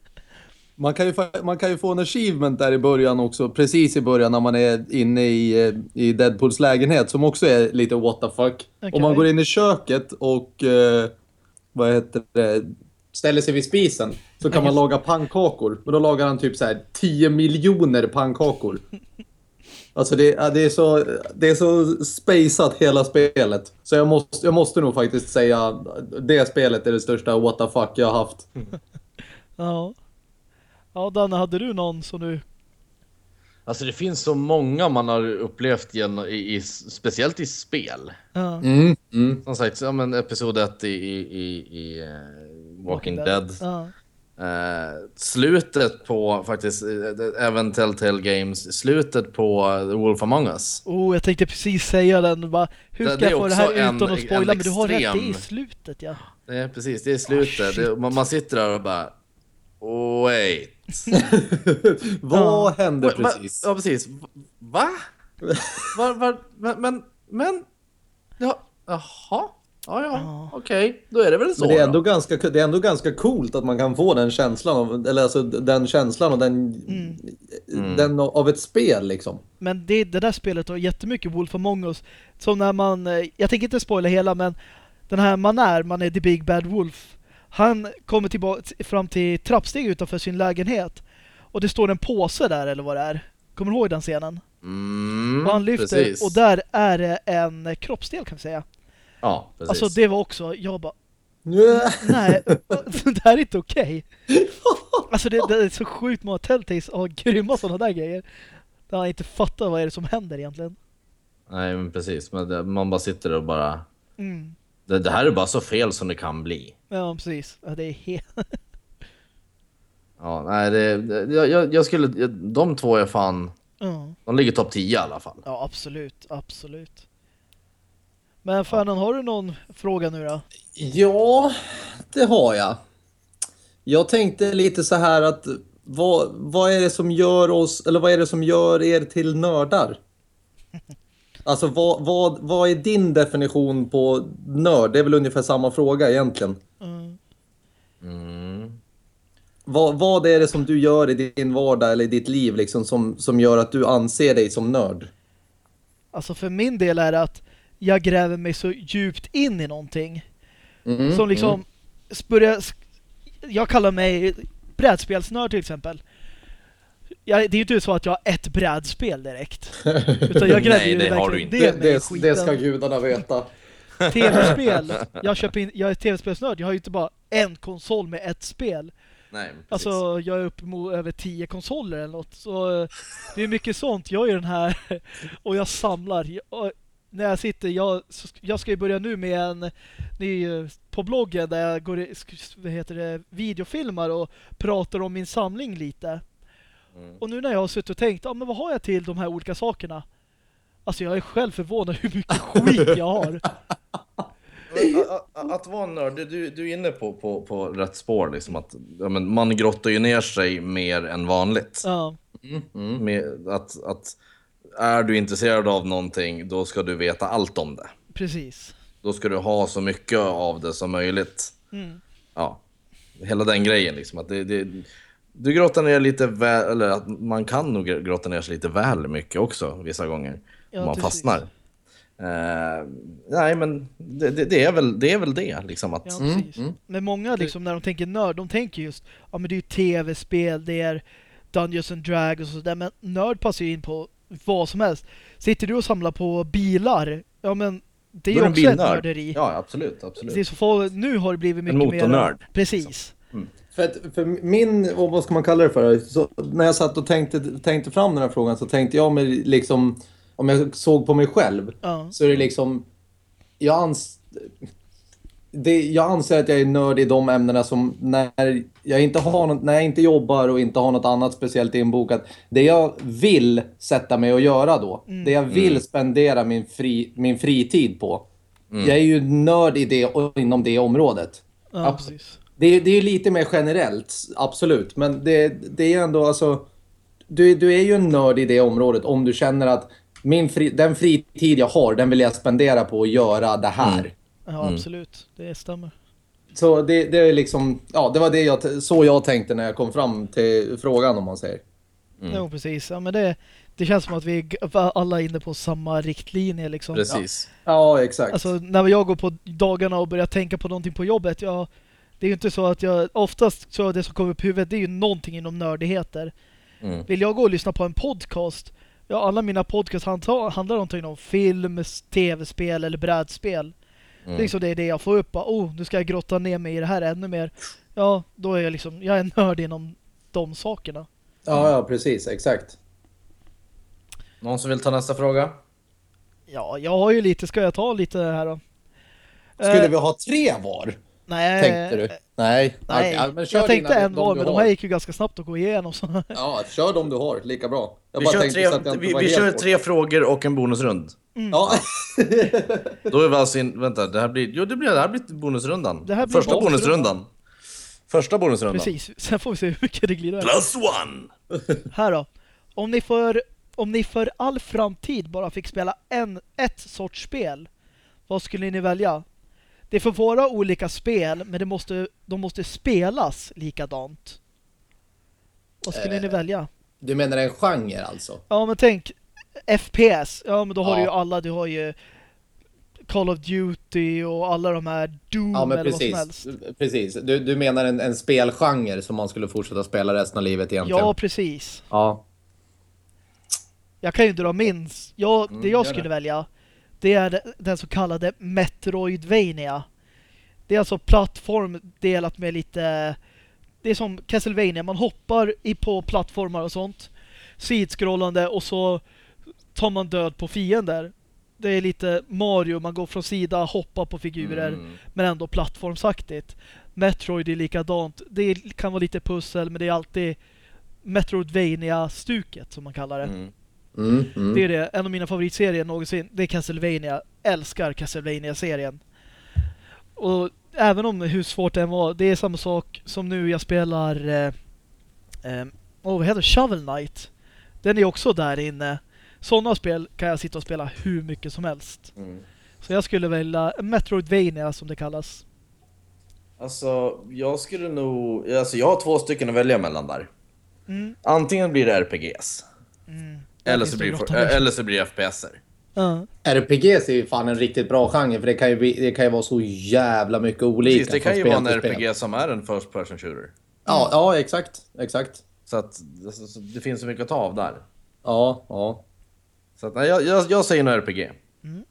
Man kan, ju, få- man kan ju få en achievement där i början också, precis i början när man är inne i, i Deadpools lägenhet som också är lite what the fuck. Okej. Om man går in i köket och eh, vad heter det, ställer sig vid spisen så kan man laga pannkakor. Men då lagar han typ så här 10 miljoner pannkakor. Alltså det, det, är så, det är så spaceat hela spelet. Så jag måste, jag måste nog faktiskt säga det spelet är det största what the fuck jag har haft. Ja. Ja, Danne, hade du någon som du... Alltså det finns så många man har upplevt genom, i, i, speciellt i spel. Ja. Mm, mm. Som sagt, ja, men episod 1 i, i, i, i eh, Walking Dead. Ja. Eh, slutet på faktiskt, eh, även Telltale Games, slutet på The Wolf Among Us. Oh, jag tänkte precis säga den. Bara, hur Det- ska det är jag få det här en- utan att spoila? en Men du har rätt, det är slutet, ja. Det är precis, det är slutet. det, man, man sitter där och bara... Wait. Vad hände Wait, va- precis? Ja, precis. Va? va, va men, men, men... Ja, jaha. Ja, ja, Ja. okej. Då är det väl så Men det är, ändå då. ganska, det är ändå ganska coolt att man kan få den känslan av, eller alltså den känslan och den, Mm. den av ett spel liksom. Men det, det där spelet har jättemycket Wolf Among Us. Som när man, eh, jag tänker inte spoila hela, men den här man är, man är The Big Bad Wolf. Han kommer tillbaka fram till trappsteg utanför sin lägenhet. Och det står en påse där eller vad det är. Kommer du ihåg den scenen? Mm, och han lyfter precis. och där är det en kroppsdel kan vi säga. Ja, precis. Alltså det var också, jag bara, nej, det här är inte okej. Alltså det, det är så sjukt många Telltales har grymma sådana där grejer. Där han inte fattar vad är det som händer egentligen. Nej, men precis. Men det, man bara sitter och bara... Mm. Det, det här är bara så fel som det kan bli. Ja, precis. Ja, det är helt... Ja, nej, det, det, jag- jag, jag skulle... jag- De två är fan... Ja. De ligger topp 10 i alla fall. ja, absolut. Absolut. Men Fernan, har du någon fråga nu då? Ja, det har jag. Jag tänkte lite så här att vad, vad är det som gör oss, eller vad är det som gör er till nördar? Alltså vad, vad, vad är din definition på nörd? Det är väl ungefär samma fråga egentligen. Mm. Mm. Vad, vad är det som du gör i din vardag eller i ditt liv liksom, som, som gör att du anser dig som nörd? Alltså för min del är det att jag gräver mig så djupt in i någonting. Mm, Som liksom börjar... Jag kallar mig brädspelsnörd till exempel. Jag, det är ju inte så att jag har ett brädspel direkt. Utan jag gräver Nej, det har verkligen du det, ner mig i det, skiten. det ska gudarna veta. Tv-spel. Jag, köper in, jag är tv-spelsnörd. Jag har ju inte bara en konsol med ett spel. Nej. Alltså jag är uppe mot över tio konsoler eller något. Så eh, det är mycket sånt. Jag är den här och jag samlar. Jag, när jag sitter, jag, jag ska ju börja nu med en ny på bloggen där jag går, vad heter det, videofilmar och pratar om min samling lite. Mm. Och nu när jag har suttit och tänkt, ja men vad har jag till de här olika sakerna? Alltså jag är själv förvånad hur mycket skit jag har. Att, att, vara nörd, du, du är inne på, på, på rätt spår. Liksom att, ja, men man grottar ju ner sig mer än vanligt. Ja, Med att, att är du intresserad av någonting, då ska du veta allt om det. precis. Då ska du ha så mycket av det som möjligt. Mm. Ja, hela den grejen liksom. Att det, det, du grottar ner lite väl, eller att man kan nog grotta ner sig lite väl mycket också vissa gånger. Ja, om man precis. fastnar. Eh, nej, men det, det, det, är väl, det är väl det liksom. Att, Ja, Mm, mm. Men många liksom när de tänker nörd, de tänker just ja men det är ju tv-spel, det är Dungeons and Dragons och sådär, men nörd passar ju in på vad som helst. Sitter du och samlar på bilar, ja men det är ju är också ett nörderi. Ja, absolut. absolut. Det är så få, nu har det blivit mycket En motornörd, mer... Precis. För, att, för min, vad ska man kalla det för? Så, när jag satt och tänkte, tänkte fram den här frågan så tänkte jag mig liksom, om jag såg på mig själv, Ja. så är det liksom, jag, ans, det, jag anser att jag är nörd i de ämnena som när jag, inte har något, när jag inte jobbar och inte har något annat speciellt inbokat. Det jag vill sätta mig och göra då, det jag vill spendera min, fri, min fritid på. Jag är ju nörd i det, och inom det området. Ja, Abs- precis. Det är, det är lite mer generellt, absolut. Men det, det är ändå alltså... Du, du är ju en nörd i det området om du känner att min fri, den fritid jag har, den vill jag spendera på att göra det här. Ja, absolut. Det stämmer. Så det, det är liksom... Ja, det var det jag, så jag tänkte när jag kom fram till frågan om man säger. Jo, precis. Ja, men det, det känns som att vi alla är inne på samma riktlinje liksom. Precis. Ja, exakt. Alltså när jag går på dagarna och börjar tänka på någonting på jobbet, jag, det är ju inte så att jag, oftast så det som kommer upp i huvudet, det är ju någonting inom nördigheter. Mm. Vill jag gå och lyssna på en podcast, ja alla mina podcasts handlar, handlar någonting om film, tv-spel eller brädspel. Det är liksom det, är det jag får upp, oh nu ska jag grotta ner mig i det här ännu mer. Ja, då är jag liksom, jag är nörd inom de sakerna. Ja, ja, precis. Exakt. Någon som vill ta nästa fråga? Ja, jag har ju lite, ska jag ta lite här då? Skulle Eh, vi ha tre var? Nej, Tänkte du? Nej. Nej, Okej, men kör jag tänkte dina- en var, men de här gick ju ganska snabbt att gå igenom. Så. Ja, kör de du har. Lika bra. Jag Vi bara kör, tre, så att jag inte vi, vi kör tre frågor och en bonusrund. Ja. Då är vi alltså in, vänta, det här blir, jo det blir, det här blir bonusrundan. Det här blir Första bonusrundan. bonusrundan. Första bonusrundan. Precis, sen får vi se hur mycket det glider. Plus one! Här då. Om ni, för, om ni för all framtid bara fick spela en, ett sorts spel, vad skulle ni välja? Det får vara olika spel, men det måste, de måste spelas likadant. Vad skulle Eh. ni välja? Du menar en genre alltså? Ja, men tänk FPS. Ja, men då har Ja. du ju alla. Du har ju Call of Duty och alla de här Doom Ja, men eller vad som precis. helst. precis. Du, du menar en, en spelgenre som man skulle fortsätta spela resten av livet egentligen? Ja, precis. Ja. Jag kan ju dra min. Jag, det Mm, jag skulle välja det är de- den så kallade Metroidvania. Det är alltså plattform delat med lite det är som Castlevania, man hoppar i på plattformar och sånt. Sidskrollande och så tar man död på fiender. Det är lite Mario, man går från sida, hoppar på figurer Mm. men ändå plattformsaktigt. Metroid är likadant. Det kan vara lite pussel men det är alltid Metroidvania-stuket som man kallar det. Mm. Mm, mm. Det är det. En av mina favoritserier någonsin. Det är Castlevania. Älskar Castlevania-serien. Och även om hur svårt det än var. Det är samma sak som nu jag spelar... Eh, eh, oh, vad heter? Shovel Knight. Den är också där inne. Sådana spel kan jag sitta och spela hur mycket som helst. Mm. Så jag skulle välja Metroidvania som det kallas. Alltså, jag skulle nog... Alltså, jag har två stycken att välja mellan där. Mm. Antingen blir det RPGs. Mm. Eller så, blir eller så blir det FPSer. Ja. RPGs är ju fan en riktigt bra genre för det kan ju, bli, det kan ju vara så jävla mycket olika. Precis, det kan ju vara en spel. RPG som är en first person shooter. Ja, ja, exakt. Exakt. Så att så det finns så mycket att ta av där. Ja, ja. Så att, nej, jag, jag, jag säger nog RPG. Mm.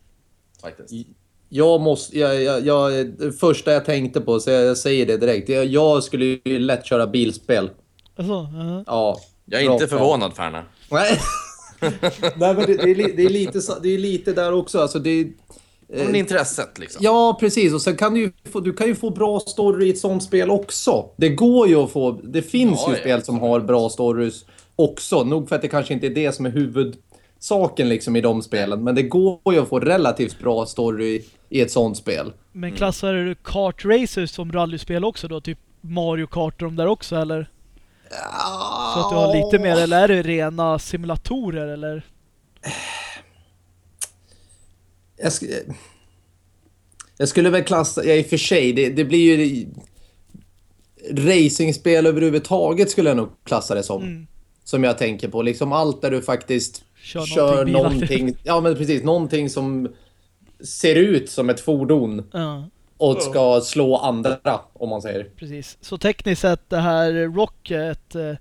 Faktiskt. Jag måste, jag, jag, jag, det första jag tänkte på, så jag, jag säger det direkt. Jag, jag skulle ju lätt köra bilspel. Alltså, ja. Ja. Jag är Bra inte förvånad Färna. Nej. Nej, men det, det, är, det, är lite, det är lite där också. Alltså det, är- Men intresset liksom. Ja, precis. Och sen kan du ju få, du kan ju få bra story i ett sånt spel också. Det går ju att få... Det finns Ja, ju ja, spel som har bra stories också. Nog för att det kanske inte är det som är huvudsaken liksom i de spelen. Men det går ju att få relativt bra story i ett sånt spel. Men klassar du kart racers som rallyspel också då? Typ Mario Kart och de där också eller? Så att du har lite mer, eller är det rena simulatorer eller? Jag, sk- jag skulle väl klassa... Ja, i och för sig. Det, det blir ju... Racingspel överhuvudtaget skulle jag nog klassa det som. Mm. Som jag tänker på. Liksom allt där du faktiskt Kör kör, någonting någonting. Ja, men precis. Någonting som ser ut som ett fordon Ja, och ska slå andra, om man säger. precis. Så tekniskt sett det här Rocket, eh,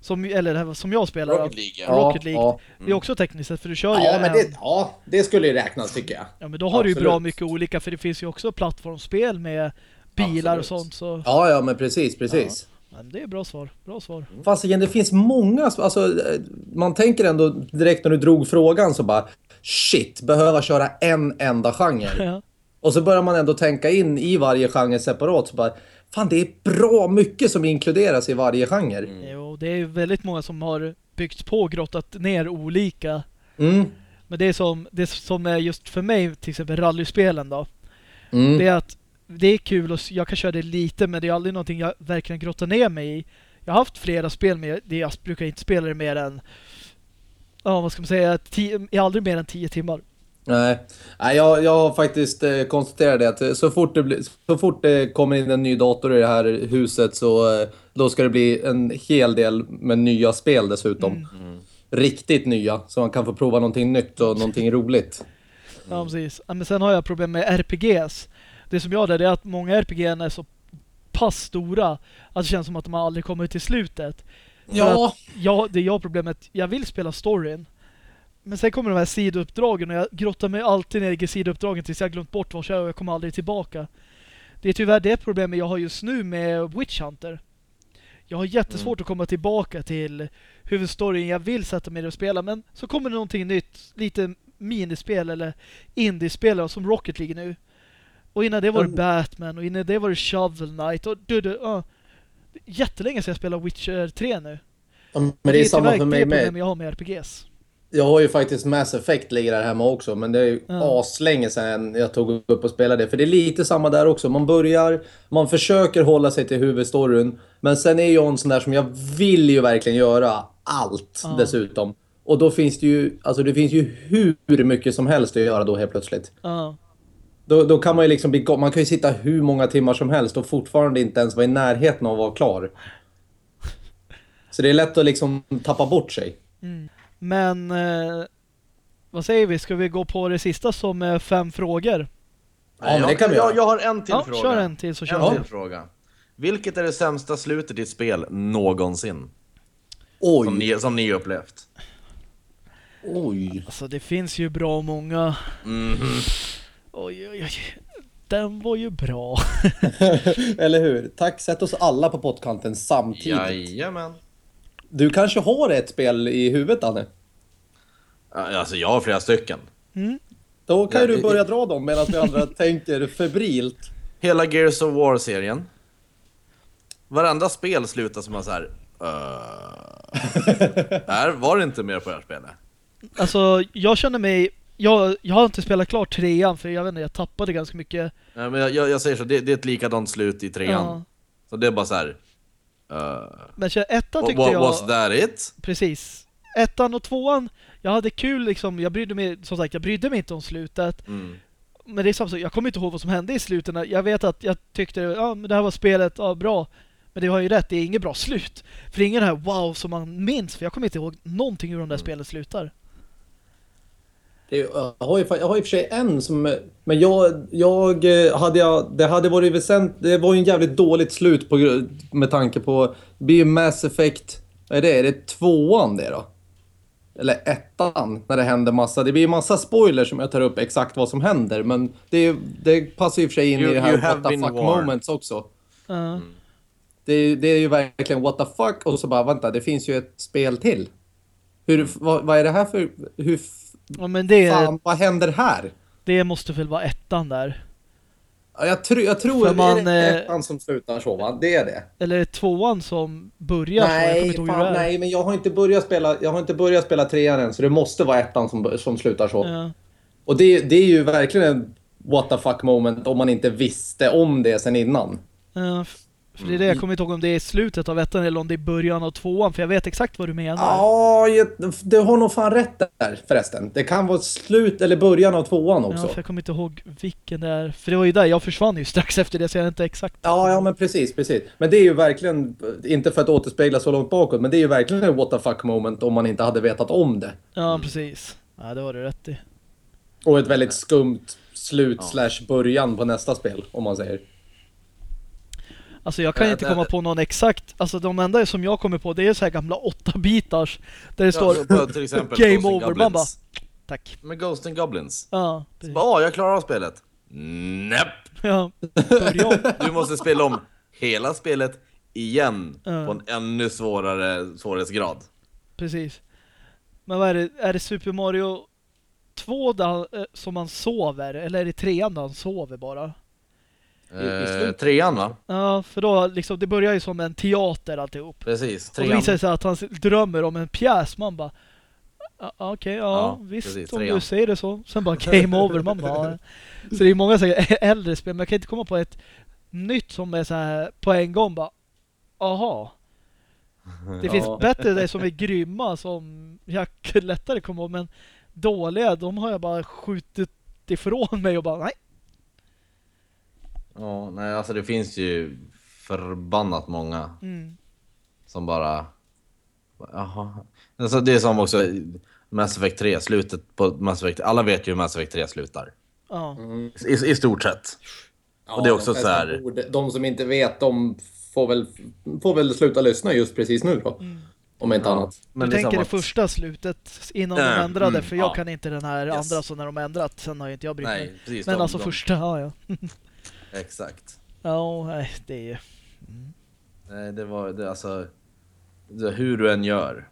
som, eller det här som jag spelar, Rocket League, ja. Rocket League, Ja, det är också tekniskt sett för du kör ju ja, en, men det, ja, det skulle ju räknas tycker jag. ja men då har du ju bra absolut. mycket olika för det finns ju också plattformsspel med bilar och Absolut. sånt så... Ja, ja, men precis, precis. Men det är bra svar. Bra svar. Fasiken, det finns många... Alltså, eh, man tänker ändå direkt när du drog frågan så bara... Shit, behöva köra en enda genre. Och så börjar man ändå tänka in i varje genre separat. Så bara, fan, det är bra mycket som inkluderas i varje genre. Jo, det är ju väldigt många som har byggt på grottat ner olika. Mm. Men det är som, det som är just för mig, till exempel rallyspelen då. Mm. Det är att det är kul och jag kan köra det lite men det är aldrig någonting jag verkligen grottar ner mig i. Jag har haft flera spel men jag, det, jag brukar inte spela det mer än Ja, vad ska man säga? Tio, jag är aldrig mer än 10 timmar. Nej, Nej jag, jag har faktiskt eh, konstaterat det att eh, så fort det, blir, så fort det kommer in en ny dator i det här huset så eh, då ska det bli en hel del med nya spel dessutom. Riktigt nya, så man kan få prova någonting nytt och någonting roligt. Ja, precis. Men sen har jag problem med RPGs. Det som jag har det är att många RPG är så pass stora att det känns som att de aldrig kommer till slutet. Ja, Ja, det jag har problemet. Jag vill spela storyn. Men sen kommer de här sidouppdragen och jag grottar mig alltid ner i sidouppdragen tills jag glömt bort vad jag är och jag kommer aldrig tillbaka. Det är tyvärr det problemet jag har just nu med Witch Hunter. Jag har jättesvårt att komma tillbaka till huvudstoryn jag vill sätta mig och spela men så kommer det någonting nytt, lite minispel eller indiespel som Rocket League nu. Och innan det var det Mm. Batman och innan det var det Shovel Knight och du, du, uh. Jättelänge sedan jag spelade Witcher 3 nu. men det är samma för mig det med. jag har med RPGs. Jag har ju faktiskt Mass Effect ligger där hemma också, men det är ju Ja. aslänge sedan jag tog upp och spelade det. För det är lite samma där också. Man börjar, man försöker hålla sig till huvudstoryn, men sen är jag en sån där som jag vill ju verkligen göra allt Ja. dessutom. Och då finns det ju, alltså det finns ju hur mycket som helst att göra då helt plötsligt. Ja. Då, då kan man ju liksom bli, man kan ju sitta hur många timmar som helst och fortfarande inte ens vara i närheten av att vara klar. Så det är lätt att liksom tappa bort sig. Men eh, vad säger vi? Ska vi gå på det sista som är fem frågor? Ja, men det jag, kan vi jag, jag har en till Ja, fråga. kör en till så kör En till fråga. Vilket är det sämsta slutet i ett spel någonsin? Oj, Som ni, som ni upplevt? oj. Alltså det finns ju bra många. Mhm. Oj, oj, oj. Den var ju bra. Eller hur? Tack, sätt oss alla på pottkanten samtidigt. Jajamän. Du kanske har ett spel i huvudet, Danne? Ja, Alltså jag har flera stycken. Då kan Ja, ju du börja dra dem medan vi andra tänker febrilt. Hela Gears of War-serien. Varenda spel slutar som man så här. Uh... Här var det inte mer på det här spelet. Alltså jag känner mig... Jag, jag har inte spelat klart trean för jag vet inte, jag tappade ganska mycket. Nej, men jag, jag, jag säger så, det, det är ett likadant slut i trean. Ja. Så det är bara så här. Uh... Men ettan tyckte jag... was that it? Precis. Ettan och tvåan, jag hade kul liksom. Jag brydde mig, som sagt, jag brydde mig inte om slutet. Mm. Men det är samma sak, jag kommer inte ihåg vad som hände i sluten. Jag vet att jag tyckte, ja men det här var spelet, ja bra. Men det har ju rätt, det är inget bra slut. För det är ingen här wow som man minns, för jag kommer inte ihåg någonting hur de där spelen slutar. Det, jag, har ju, jag har i och för sig en som... Men jag, jag eh, hade jag... Det hade varit väsent... Det var ju en jävligt dåligt slut på, med tanke på... Det blir ju Mass Effect... Vad är det? Är det tvåan det då? Eller ettan, när det händer massa... Det blir ju massa spoilers som jag tar upp exakt vad som händer. Men det, det passar ju för sig in You- i det här what the fuck warned. moments också. Ja. Det, är- det är ju verkligen what the fuck och så bara vänta, det finns ju ett spel till. Hur, vad, vad är det här för... Hur ja men det, fan, vad händer här? det måste väl vara ettan där. Ja, Jag, tr jag tror För det är det eh, ettan som slutar så va? Det är det. Eller tvåan som börjar så, Nej, hur fan, det är. nej, men jag har inte börjat spela, jag har inte börjat spela trean än så det måste vara ettan som, som slutar så. Ja. Och det, det är ju verkligen en what the fuck moment om man inte visste om det sen innan. Ja, för det är det, jag kommer inte ihåg om det är slutet av ettan eller om det är början av tvåan, för jag vet exakt vad du menar. Ja, du har nog fan rätt där förresten. Det kan vara slut eller början av tvåan Ja, också. för jag kommer inte ihåg vilken det är. För det var ju där, jag försvann ju strax efter det så jag är inte exakt. Ja, ja men precis, precis. Men det är ju verkligen, inte för att återspegla så långt bakåt, men det är ju verkligen en what the fuck moment om man inte hade vetat om det. Ja, precis. Ja, det var du rätt i. Och ett väldigt skumt slut slash början på nästa spel, om man säger. Alltså jag kan Ja, inte det- komma på någon exakt, alltså de enda som jag kommer på det är så här gamla 8-bitars där det står så till exempel Game Ghost over, man Goblins. tack. Med Ghost and Goblins. Ja, precis. Ja, jag klarar av spelet. Näpp. Ja. Du måste spela om hela spelet igen Ja. på en ännu svårare svårighetsgrad. Precis. Men vad är det? Är det Super Mario 2 där, eh, som man sover? Eller är det trean där han sover bara? I- i Eh, trean va? Ja, för då liksom, det börjar ju som en teater alltihop. Precis, Och det trean. visar det sig att han drömmer om en pjäs. Man bara, "Ja, okej, ja, Ja, visst precis, om trean. du säger det så. Sen bara game over. Man bara, "Ja." så det är många så här, äldre spel, men jag kan inte komma på ett nytt som är så här på en gång bara, aha. Det Ja. finns bättre där som är grymma som jag lättare kommer ihåg, men dåliga, de har jag bara skjutit ifrån mig och bara, nej. Ja, nej alltså det finns ju förbannat många Mm. som bara... Jaha. Alltså det är som också Mass Effect 3, slutet på Mass Effect. Alla vet ju hur Mass Effect 3 slutar. Ja. I, I stort sett. Och det är också de så här- Borde, de som inte vet, de får väl, får väl sluta lyssna just precis nu då. Om inte annat. Men du det tänker det att- första slutet innan de Äh, ändrade, mm, för jag ja. kan inte den här Yes. andra så när de ändrat, sen har ju inte jag brytt mig. Men de- alltså de- första, ja ja. Exakt. Ja, nej, det är ju... Nej, det var det alltså... Det, hur du än gör.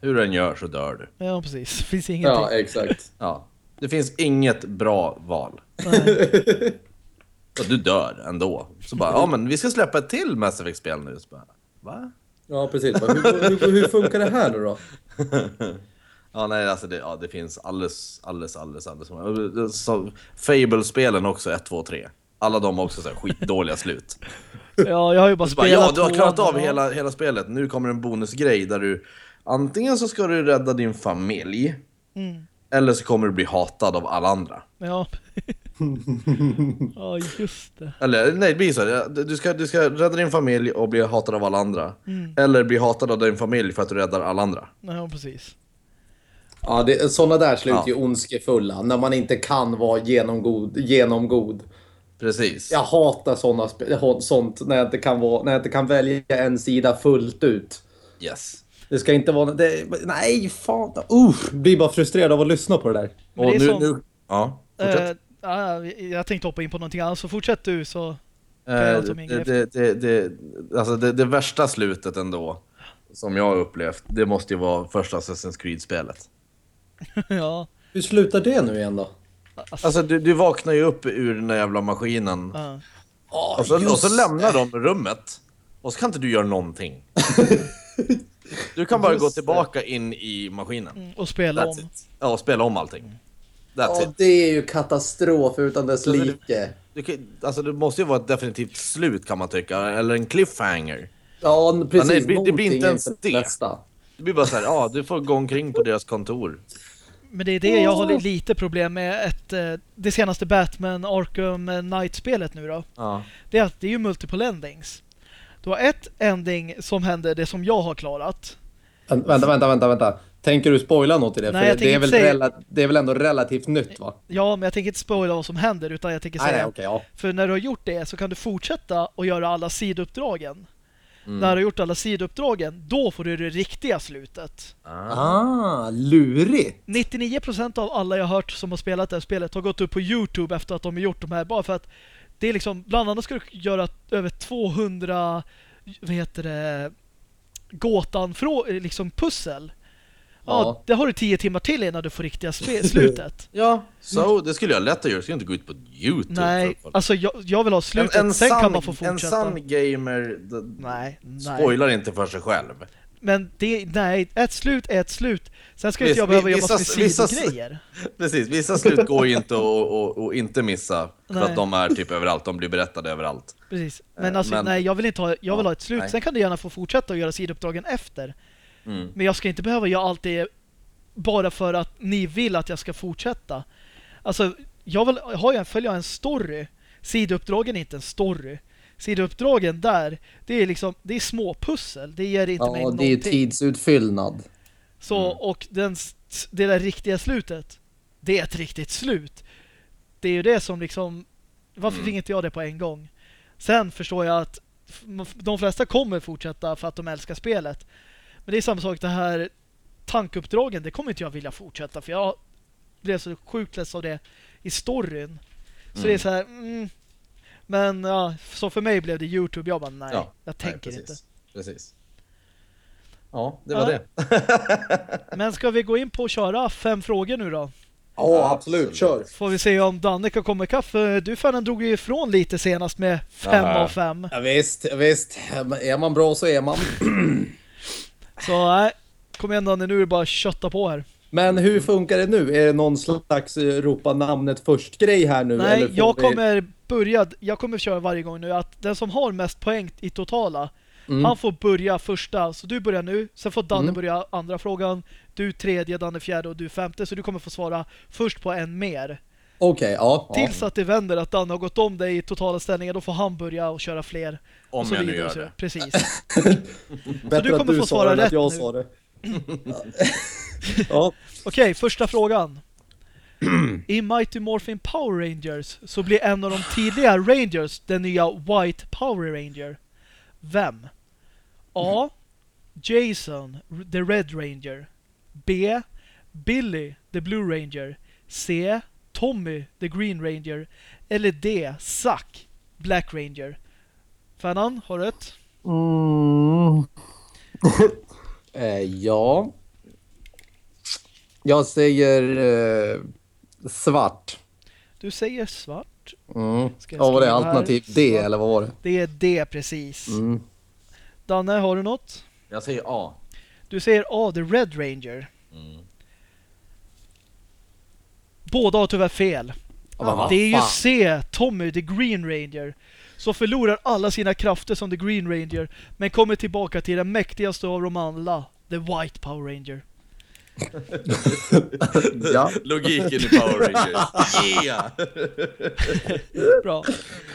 Hur du än gör så dör du. Ja, precis. Finns ingenting. Ja, exakt. Ja. Det finns inget bra val. Nej. Du dör ändå. Så bara, ja men vi ska släppa ett till Mass Effect-spel nu. Så bara, va? Ja, precis. Hur, hur, hur funkar det här nu då? Ja nej alltså det, ja, det finns alldeles, alldeles, alldeles, alldeles många. Så, Fable-spelen också, 1, 2, 3. Alla de har också så här skitdåliga slut. Ja, jag har ju bara Så bara, spelat ja, du har klarat av hela, hela spelet. Nu kommer en bonusgrej där du antingen så ska du rädda din familj Mm. eller så kommer du bli hatad av alla andra. Ja. ja, just det. Eller nej, det blir så. här. Du ska, du ska rädda din familj och bli hatad av alla andra. Mm. Eller bli hatad av din familj för att du räddar alla andra. Ja, precis. Ja, det, sådana där slut Ja. är ju ondskefulla. När man inte kan vara genomgod. genomgod. Precis. Jag hatar såna sånt när jag, inte kan vara, när jag inte kan välja en sida fullt ut. Yes. Det ska inte vara... Det, nej, fan. Uh, blir bara frustrerad av att lyssna på det där. Men Och det är nu, som- nu... Ja, fortsätt. Ja, jag tänkte hoppa in på någonting annat, så fortsätt du så... Det, grej det, det, det, alltså det, det värsta slutet ändå, som jag har upplevt, det måste ju vara första Assassin's Creed-spelet. ja. Hur slutar det nu igen då? Alltså du, du vaknar ju upp ur den där jävla maskinen, ja. och, så, och så lämnar de rummet, och så kan inte du göra någonting. Du kan bara Just gå det. tillbaka in i maskinen. Mm, Och spela That's om. it. Ja, och spela om allting. That's it. det är ju katastrof utan dess Alltså, det- like. Du kan, alltså det måste ju vara ett definitivt slut kan man tycka, eller en cliffhanger. Ja, precis. det blir- det blir inte ens det. bästa. Det blir bara så här, ja du får gå omkring på deras kontor. Men det är det jag har lite problem med ett, eh, det senaste Batman Arkham Knight-spelet nu då. Ja. Det är att det är ju multiple endings. Du har ett ending som händer, det som jag har klarat. Vänta, vänta, vänta, vänta. Tänker du spoila något i det? Nej, För det, är väl säga- det är väl ändå relativt nytt va? Ja, men jag tänker inte spoila vad som händer utan jag tänker Nej, säga nej, okej, ja. För när du har gjort det så kan du fortsätta och göra alla sidouppdragen. Mm. När du har gjort alla sidouppdragen, då får du det riktiga slutet. Ah, lurigt. 99% av alla jag har hört som har spelat det här spelet har gått upp på Youtube efter att de har gjort de här. Bara för att det är liksom, bland annat ska du göra över 200, vad heter det, gåtan, liksom pussel. Ja, Ja. det har du 10 timmar till innan du får riktiga slutet. Ja, så det skulle jag lätt ha gjort. Jag skulle inte gå ut på Youtube. Nej, alltså jag, jag vill ha slutet, en, en, sen sann, kan man få en fortsätta. sann gamer Nej, nej. spoilar inte för sig själv. Men det, nej, ett slut är ett slut. Sen ska Visst, inte jag behöva jobba vissa- med sidogrejer. Precis, vissa slut går ju inte att och, och inte missa. För Nej. att de är typ överallt, de blir berättade överallt. Precis. Men Eh, alltså, men- nej, jag vill inte ha, jag vill Ja, ha ett slut. nej. Sen kan du gärna få fortsätta och göra sidouppdragen efter. Mm. Men jag ska inte behöva göra allt det bara för att ni vill att jag ska fortsätta. Alltså, jag vill, har jag, följer jag en story. Sidouppdragen är inte en story. Sidouppdragen där, det är liksom, det är små pussel. Det ger inte mig Ja, det är ju någonting. tidsutfyllnad. Så, och den, det där riktiga slutet, det är ett riktigt slut. Det är ju det som liksom, varför fick inte jag det på en gång? Sen förstår jag att de flesta kommer fortsätta för att de älskar spelet. Men det är samma sak det här tankuppdragen, det kommer inte jag vilja fortsätta för jag blev så sjukt less av det i storyn. Så det är så här, mm. Men ja, så för mig blev det Youtube. Jag bara, nej, Ja, jag tänker nej, inte. precis. Precis. Ja, det var Ja. det. Men ska vi gå in på att köra fem frågor nu då? Ja, absolut. Kör. Får vi se om Danne kan komma ikapp. För Du fan drog ju ifrån lite senast med fem av fem. Ja, visst, visst. Är man bra så är man. Så nej, kom igen Danne, nu är det bara att kötta på här. Men hur funkar det nu? Är det någon slags eh, ropa namnet först-grej här nu? Nej, jag kommer börja, jag kommer köra varje gång nu att den som har mest poäng i totala, Mm. han får börja första. Så du börjar nu, sen får Danne Mm. börja andra frågan, du tredje, Danne fjärde och du femte. Så du kommer få svara först på en mer. Okej, ja. ja. Tills att det vänder att Danne har gått om dig i totala ställningar, då får han börja och köra fler. och Om så jag nu gör och så. det. Precis. Bättre du kommer att du få svara rätt att jag nu. sa det. ja. Okej, första frågan. I Mighty Morphin Power Rangers så blir en av de tidiga Rangers den nya White Power Ranger. Vem? A. Jason, the Red Ranger. B. Billy, the Blue Ranger. C. Tommy, the Green Ranger. Eller D. Zack, Black Ranger. Fanan, har du rätt? Mm. eh, ja. Jag säger eh, svart. Du säger svart. Mm. Ska Ja, var det alternativ D Svart. eller vad var det? Det är D precis. Mm. Danne, har du något? Jag säger A. Du säger A, The Red Ranger. Mm. Båda har tyvärr fel. Vad Det är ju fan. C, Tommy, The Green Ranger. Så förlorar alla sina krafter som The Green Ranger, men kommer tillbaka till den mäktigaste av dem alla, The White Power Ranger. Ja. Logiken i Power Rangers. Yeah! Bra.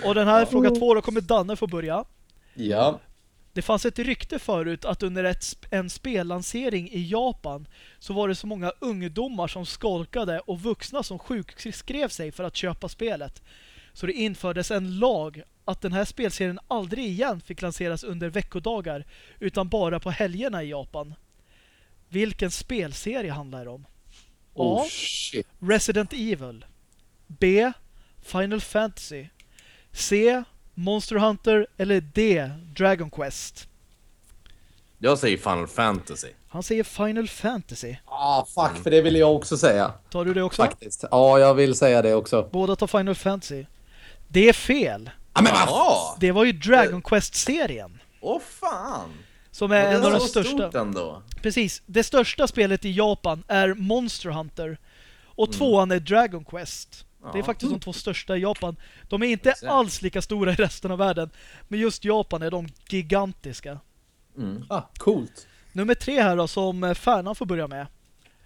Och den här fråga två, då kommer Danne få börja. ja. Det fanns ett rykte förut att under ett, en spellansering i Japan så var det så många ungdomar som skolkade och vuxna som sjukskrev sig för att köpa spelet. Så det infördes en lag att den här spelserien aldrig igen fick lanseras under veckodagar utan bara på helgerna i Japan. Vilken spelserie handlar det om? Oh A. shit. Resident Evil B. Final Fantasy C. Monster Hunter eller D. Dragon Quest Jag säger Final Fantasy. Han säger Final Fantasy. Ah, fuck, för det vill jag också säga. Tar du det också? Faktiskt. Ja, jag vill säga det också. Båda tar Final Fantasy. Det är fel. Ja, men vad! Det var ju Dragon Quest-serien. Åh fan! Som är en av de största. ändå. Precis. Det största spelet i Japan är Monster Hunter. Och tvåan är Dragon Quest. Det är Ja. faktiskt de två största i Japan. De är inte ser. alls lika stora i resten av världen. Men just Japan är de gigantiska. Mm. Ah, coolt. Nummer tre här då, som eh, Färnan får börja med.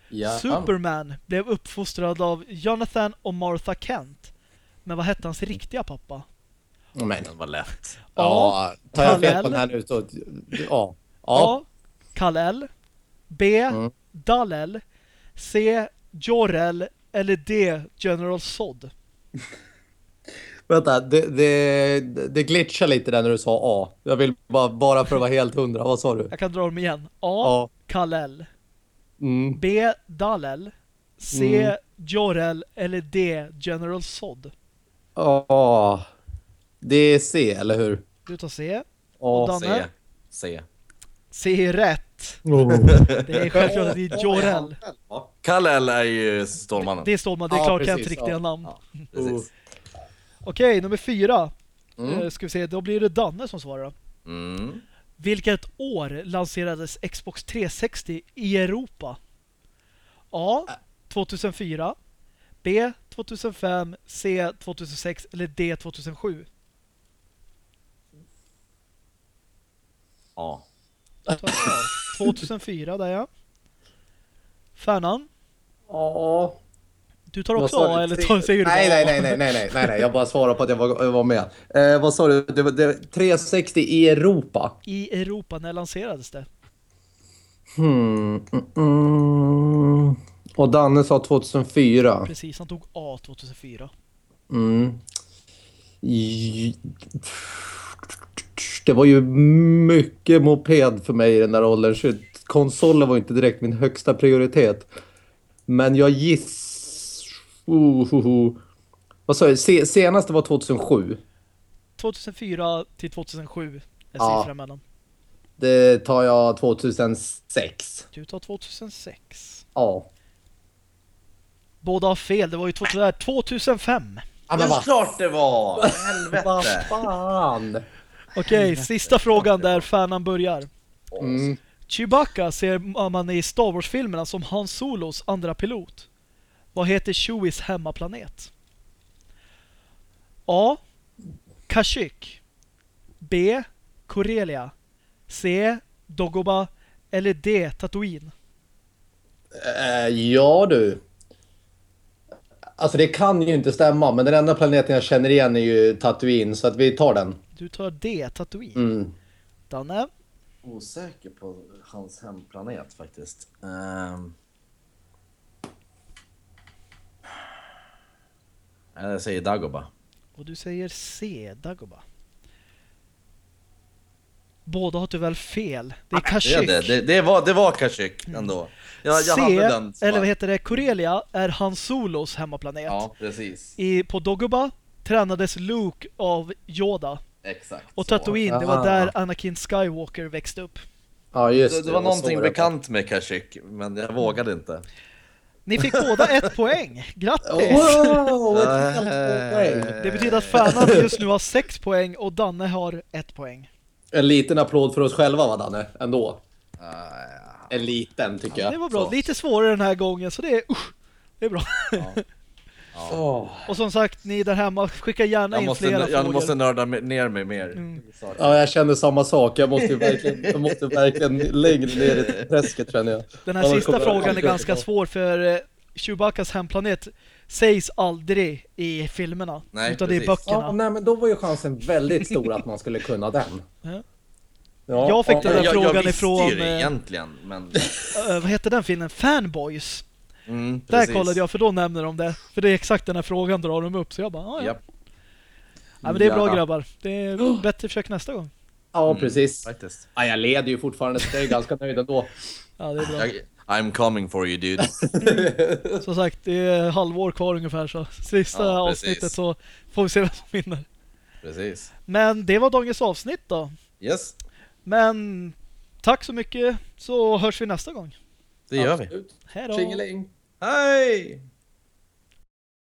Ja. Superman blev uppfostrad av Jonathan och Martha Kent. Men vad hette hans riktiga pappa? Men, Den var lätt. ja, tar jag fel på den här nu så... Ja. Ja. A. Kal-El B. Mm. Dal-El C. Jor-El eller D. General Zod. Vänta, det, det, det glitchar lite där när du sa A. Jag vill bara, bara för att vara helt hundra. Vad sa du? Jag kan dra dem igen. A. A. Kal-El Mm. B. Dal-El C. Mm. Jor-El eller D. General Zod. A. Det är C, eller hur? Du tar C. A. Dan- C. C. C är rätt. Oh. Det är självklart att det är Jor-El. Kal-El är ju Stålmannen. Det är Stålman, det är Ja, Clark precis, Kents riktiga ja. namn. Ja, precis. Okej, nummer fyra. Mm. Eh, ska vi se, då blir det Danne som svarar. Mm. Vilket år lanserades Xbox 360 i Europa? A. 2004 B. 2005 C. 2006 eller D. 2007? A. Svar. 2004 där ja. Färnan, A. du tar också A eller tar, säger du nej, nej, nej, nej, nej, nej, nej, nej, jag bara svarar på att jag var, jag var med. Eh, vad sa du? Det var, det, 360 i Europa? I Europa, när lanserades det? Hmm. Mm, mm. Och Danne sa 2004. Precis, han tog A 2004. Mm. I- Det var ju mycket moped för mig i den där åldern. Så konsolen var inte direkt min högsta prioritet. Men jag giss... Uh, uh, uh. Vad sa du? Se, senaste var 2007. 2004 till 2007 är Ja. siffran mellan. Det tar jag 2006. Du tar 2006. Ja. Båda har fel, det var ju 2000 2005. Ja, Men klart det var! Vad Helvete! fan! Okej, sista frågan där fanan börjar. Mm. Chewbacca ser man i Star Wars-filmerna som Han Solos andra pilot. Vad heter Chewies hemmaplanet? A. Kashyyyk B. Corellia C. Dagobah eller D. Tatooine? Eh, ja du. Alltså det kan ju inte stämma, men den enda planeten jag känner igen är ju Tatooine, så att vi tar den. Du tar D. Tatooine. Mm. Danne? Osäker på hans hemplanet faktiskt. Um... Jag säger Dagobah. Och du säger C. Dagobah. Båda har tyvärr fel. Det är Det, är Kashyyyk. det, det, det var, det var Kashyyyk ändå. Jag, jag C, hade den eller vad heter det, Corellia är Han Solos hemmaplanet. Ja, precis. I, på Dagobah tränades Luke av Yoda. Exakt. Och så. Tatooine, det var Ah. där Anakin Skywalker växte upp. Ja, just Det, det. det var så någonting bekant med Kashyyyk, men jag vågade inte. Ni fick båda ett poäng. Grattis! Wow, ett poäng. Det betyder att Fanan just nu har sex poäng och Danne har ett poäng. En liten applåd för oss själva va Danne? Ändå. Ah, En liten tycker jag. Det var bra. så. Lite svårare den här gången, så det är, usch, det är bra. Åh. Och som sagt, ni där hemma, skicka gärna Jag in måste, flera jag frågor. måste nörda ner mig mer. Mm. Ja, jag känner samma sak. Jag måste ju verkligen, jag måste verkligen längre ner i träsket känner jag. Den här Ja, det sista frågan är ganska svår för eh, Chewbaccas hemplanet sägs aldrig i filmerna. Nej, utan det är precis. böckerna. Ja, nej, men då var ju chansen väldigt stor att man skulle kunna den. Ja. Ja, Jag fick den där jag, frågan jag visste ifrån, ju det eh, egentligen, men... Eh, vad hette den filmen? Fanboys. Mm, Där precis. kollade jag, för då nämner de det. För det är exakt den här frågan drar de upp. Så jag bara, ah, ja. Ja. men det är bra Ja. grabbar. Det är bättre försök nästa gång. Ja, precis. faktiskt. Ja, jag leder ju fortfarande så jag är ganska nöjd ändå. Ja, det är bra. Jag, I'm coming for you dude. Som sagt, det är halvår kvar ungefär så sista Ja, avsnittet så får vi se vem som vinner. Precis. Men det var dagens avsnitt då. Yes, Men tack så mycket så hörs vi nästa gång. det gör vi. Absolut. Hej då! Hej!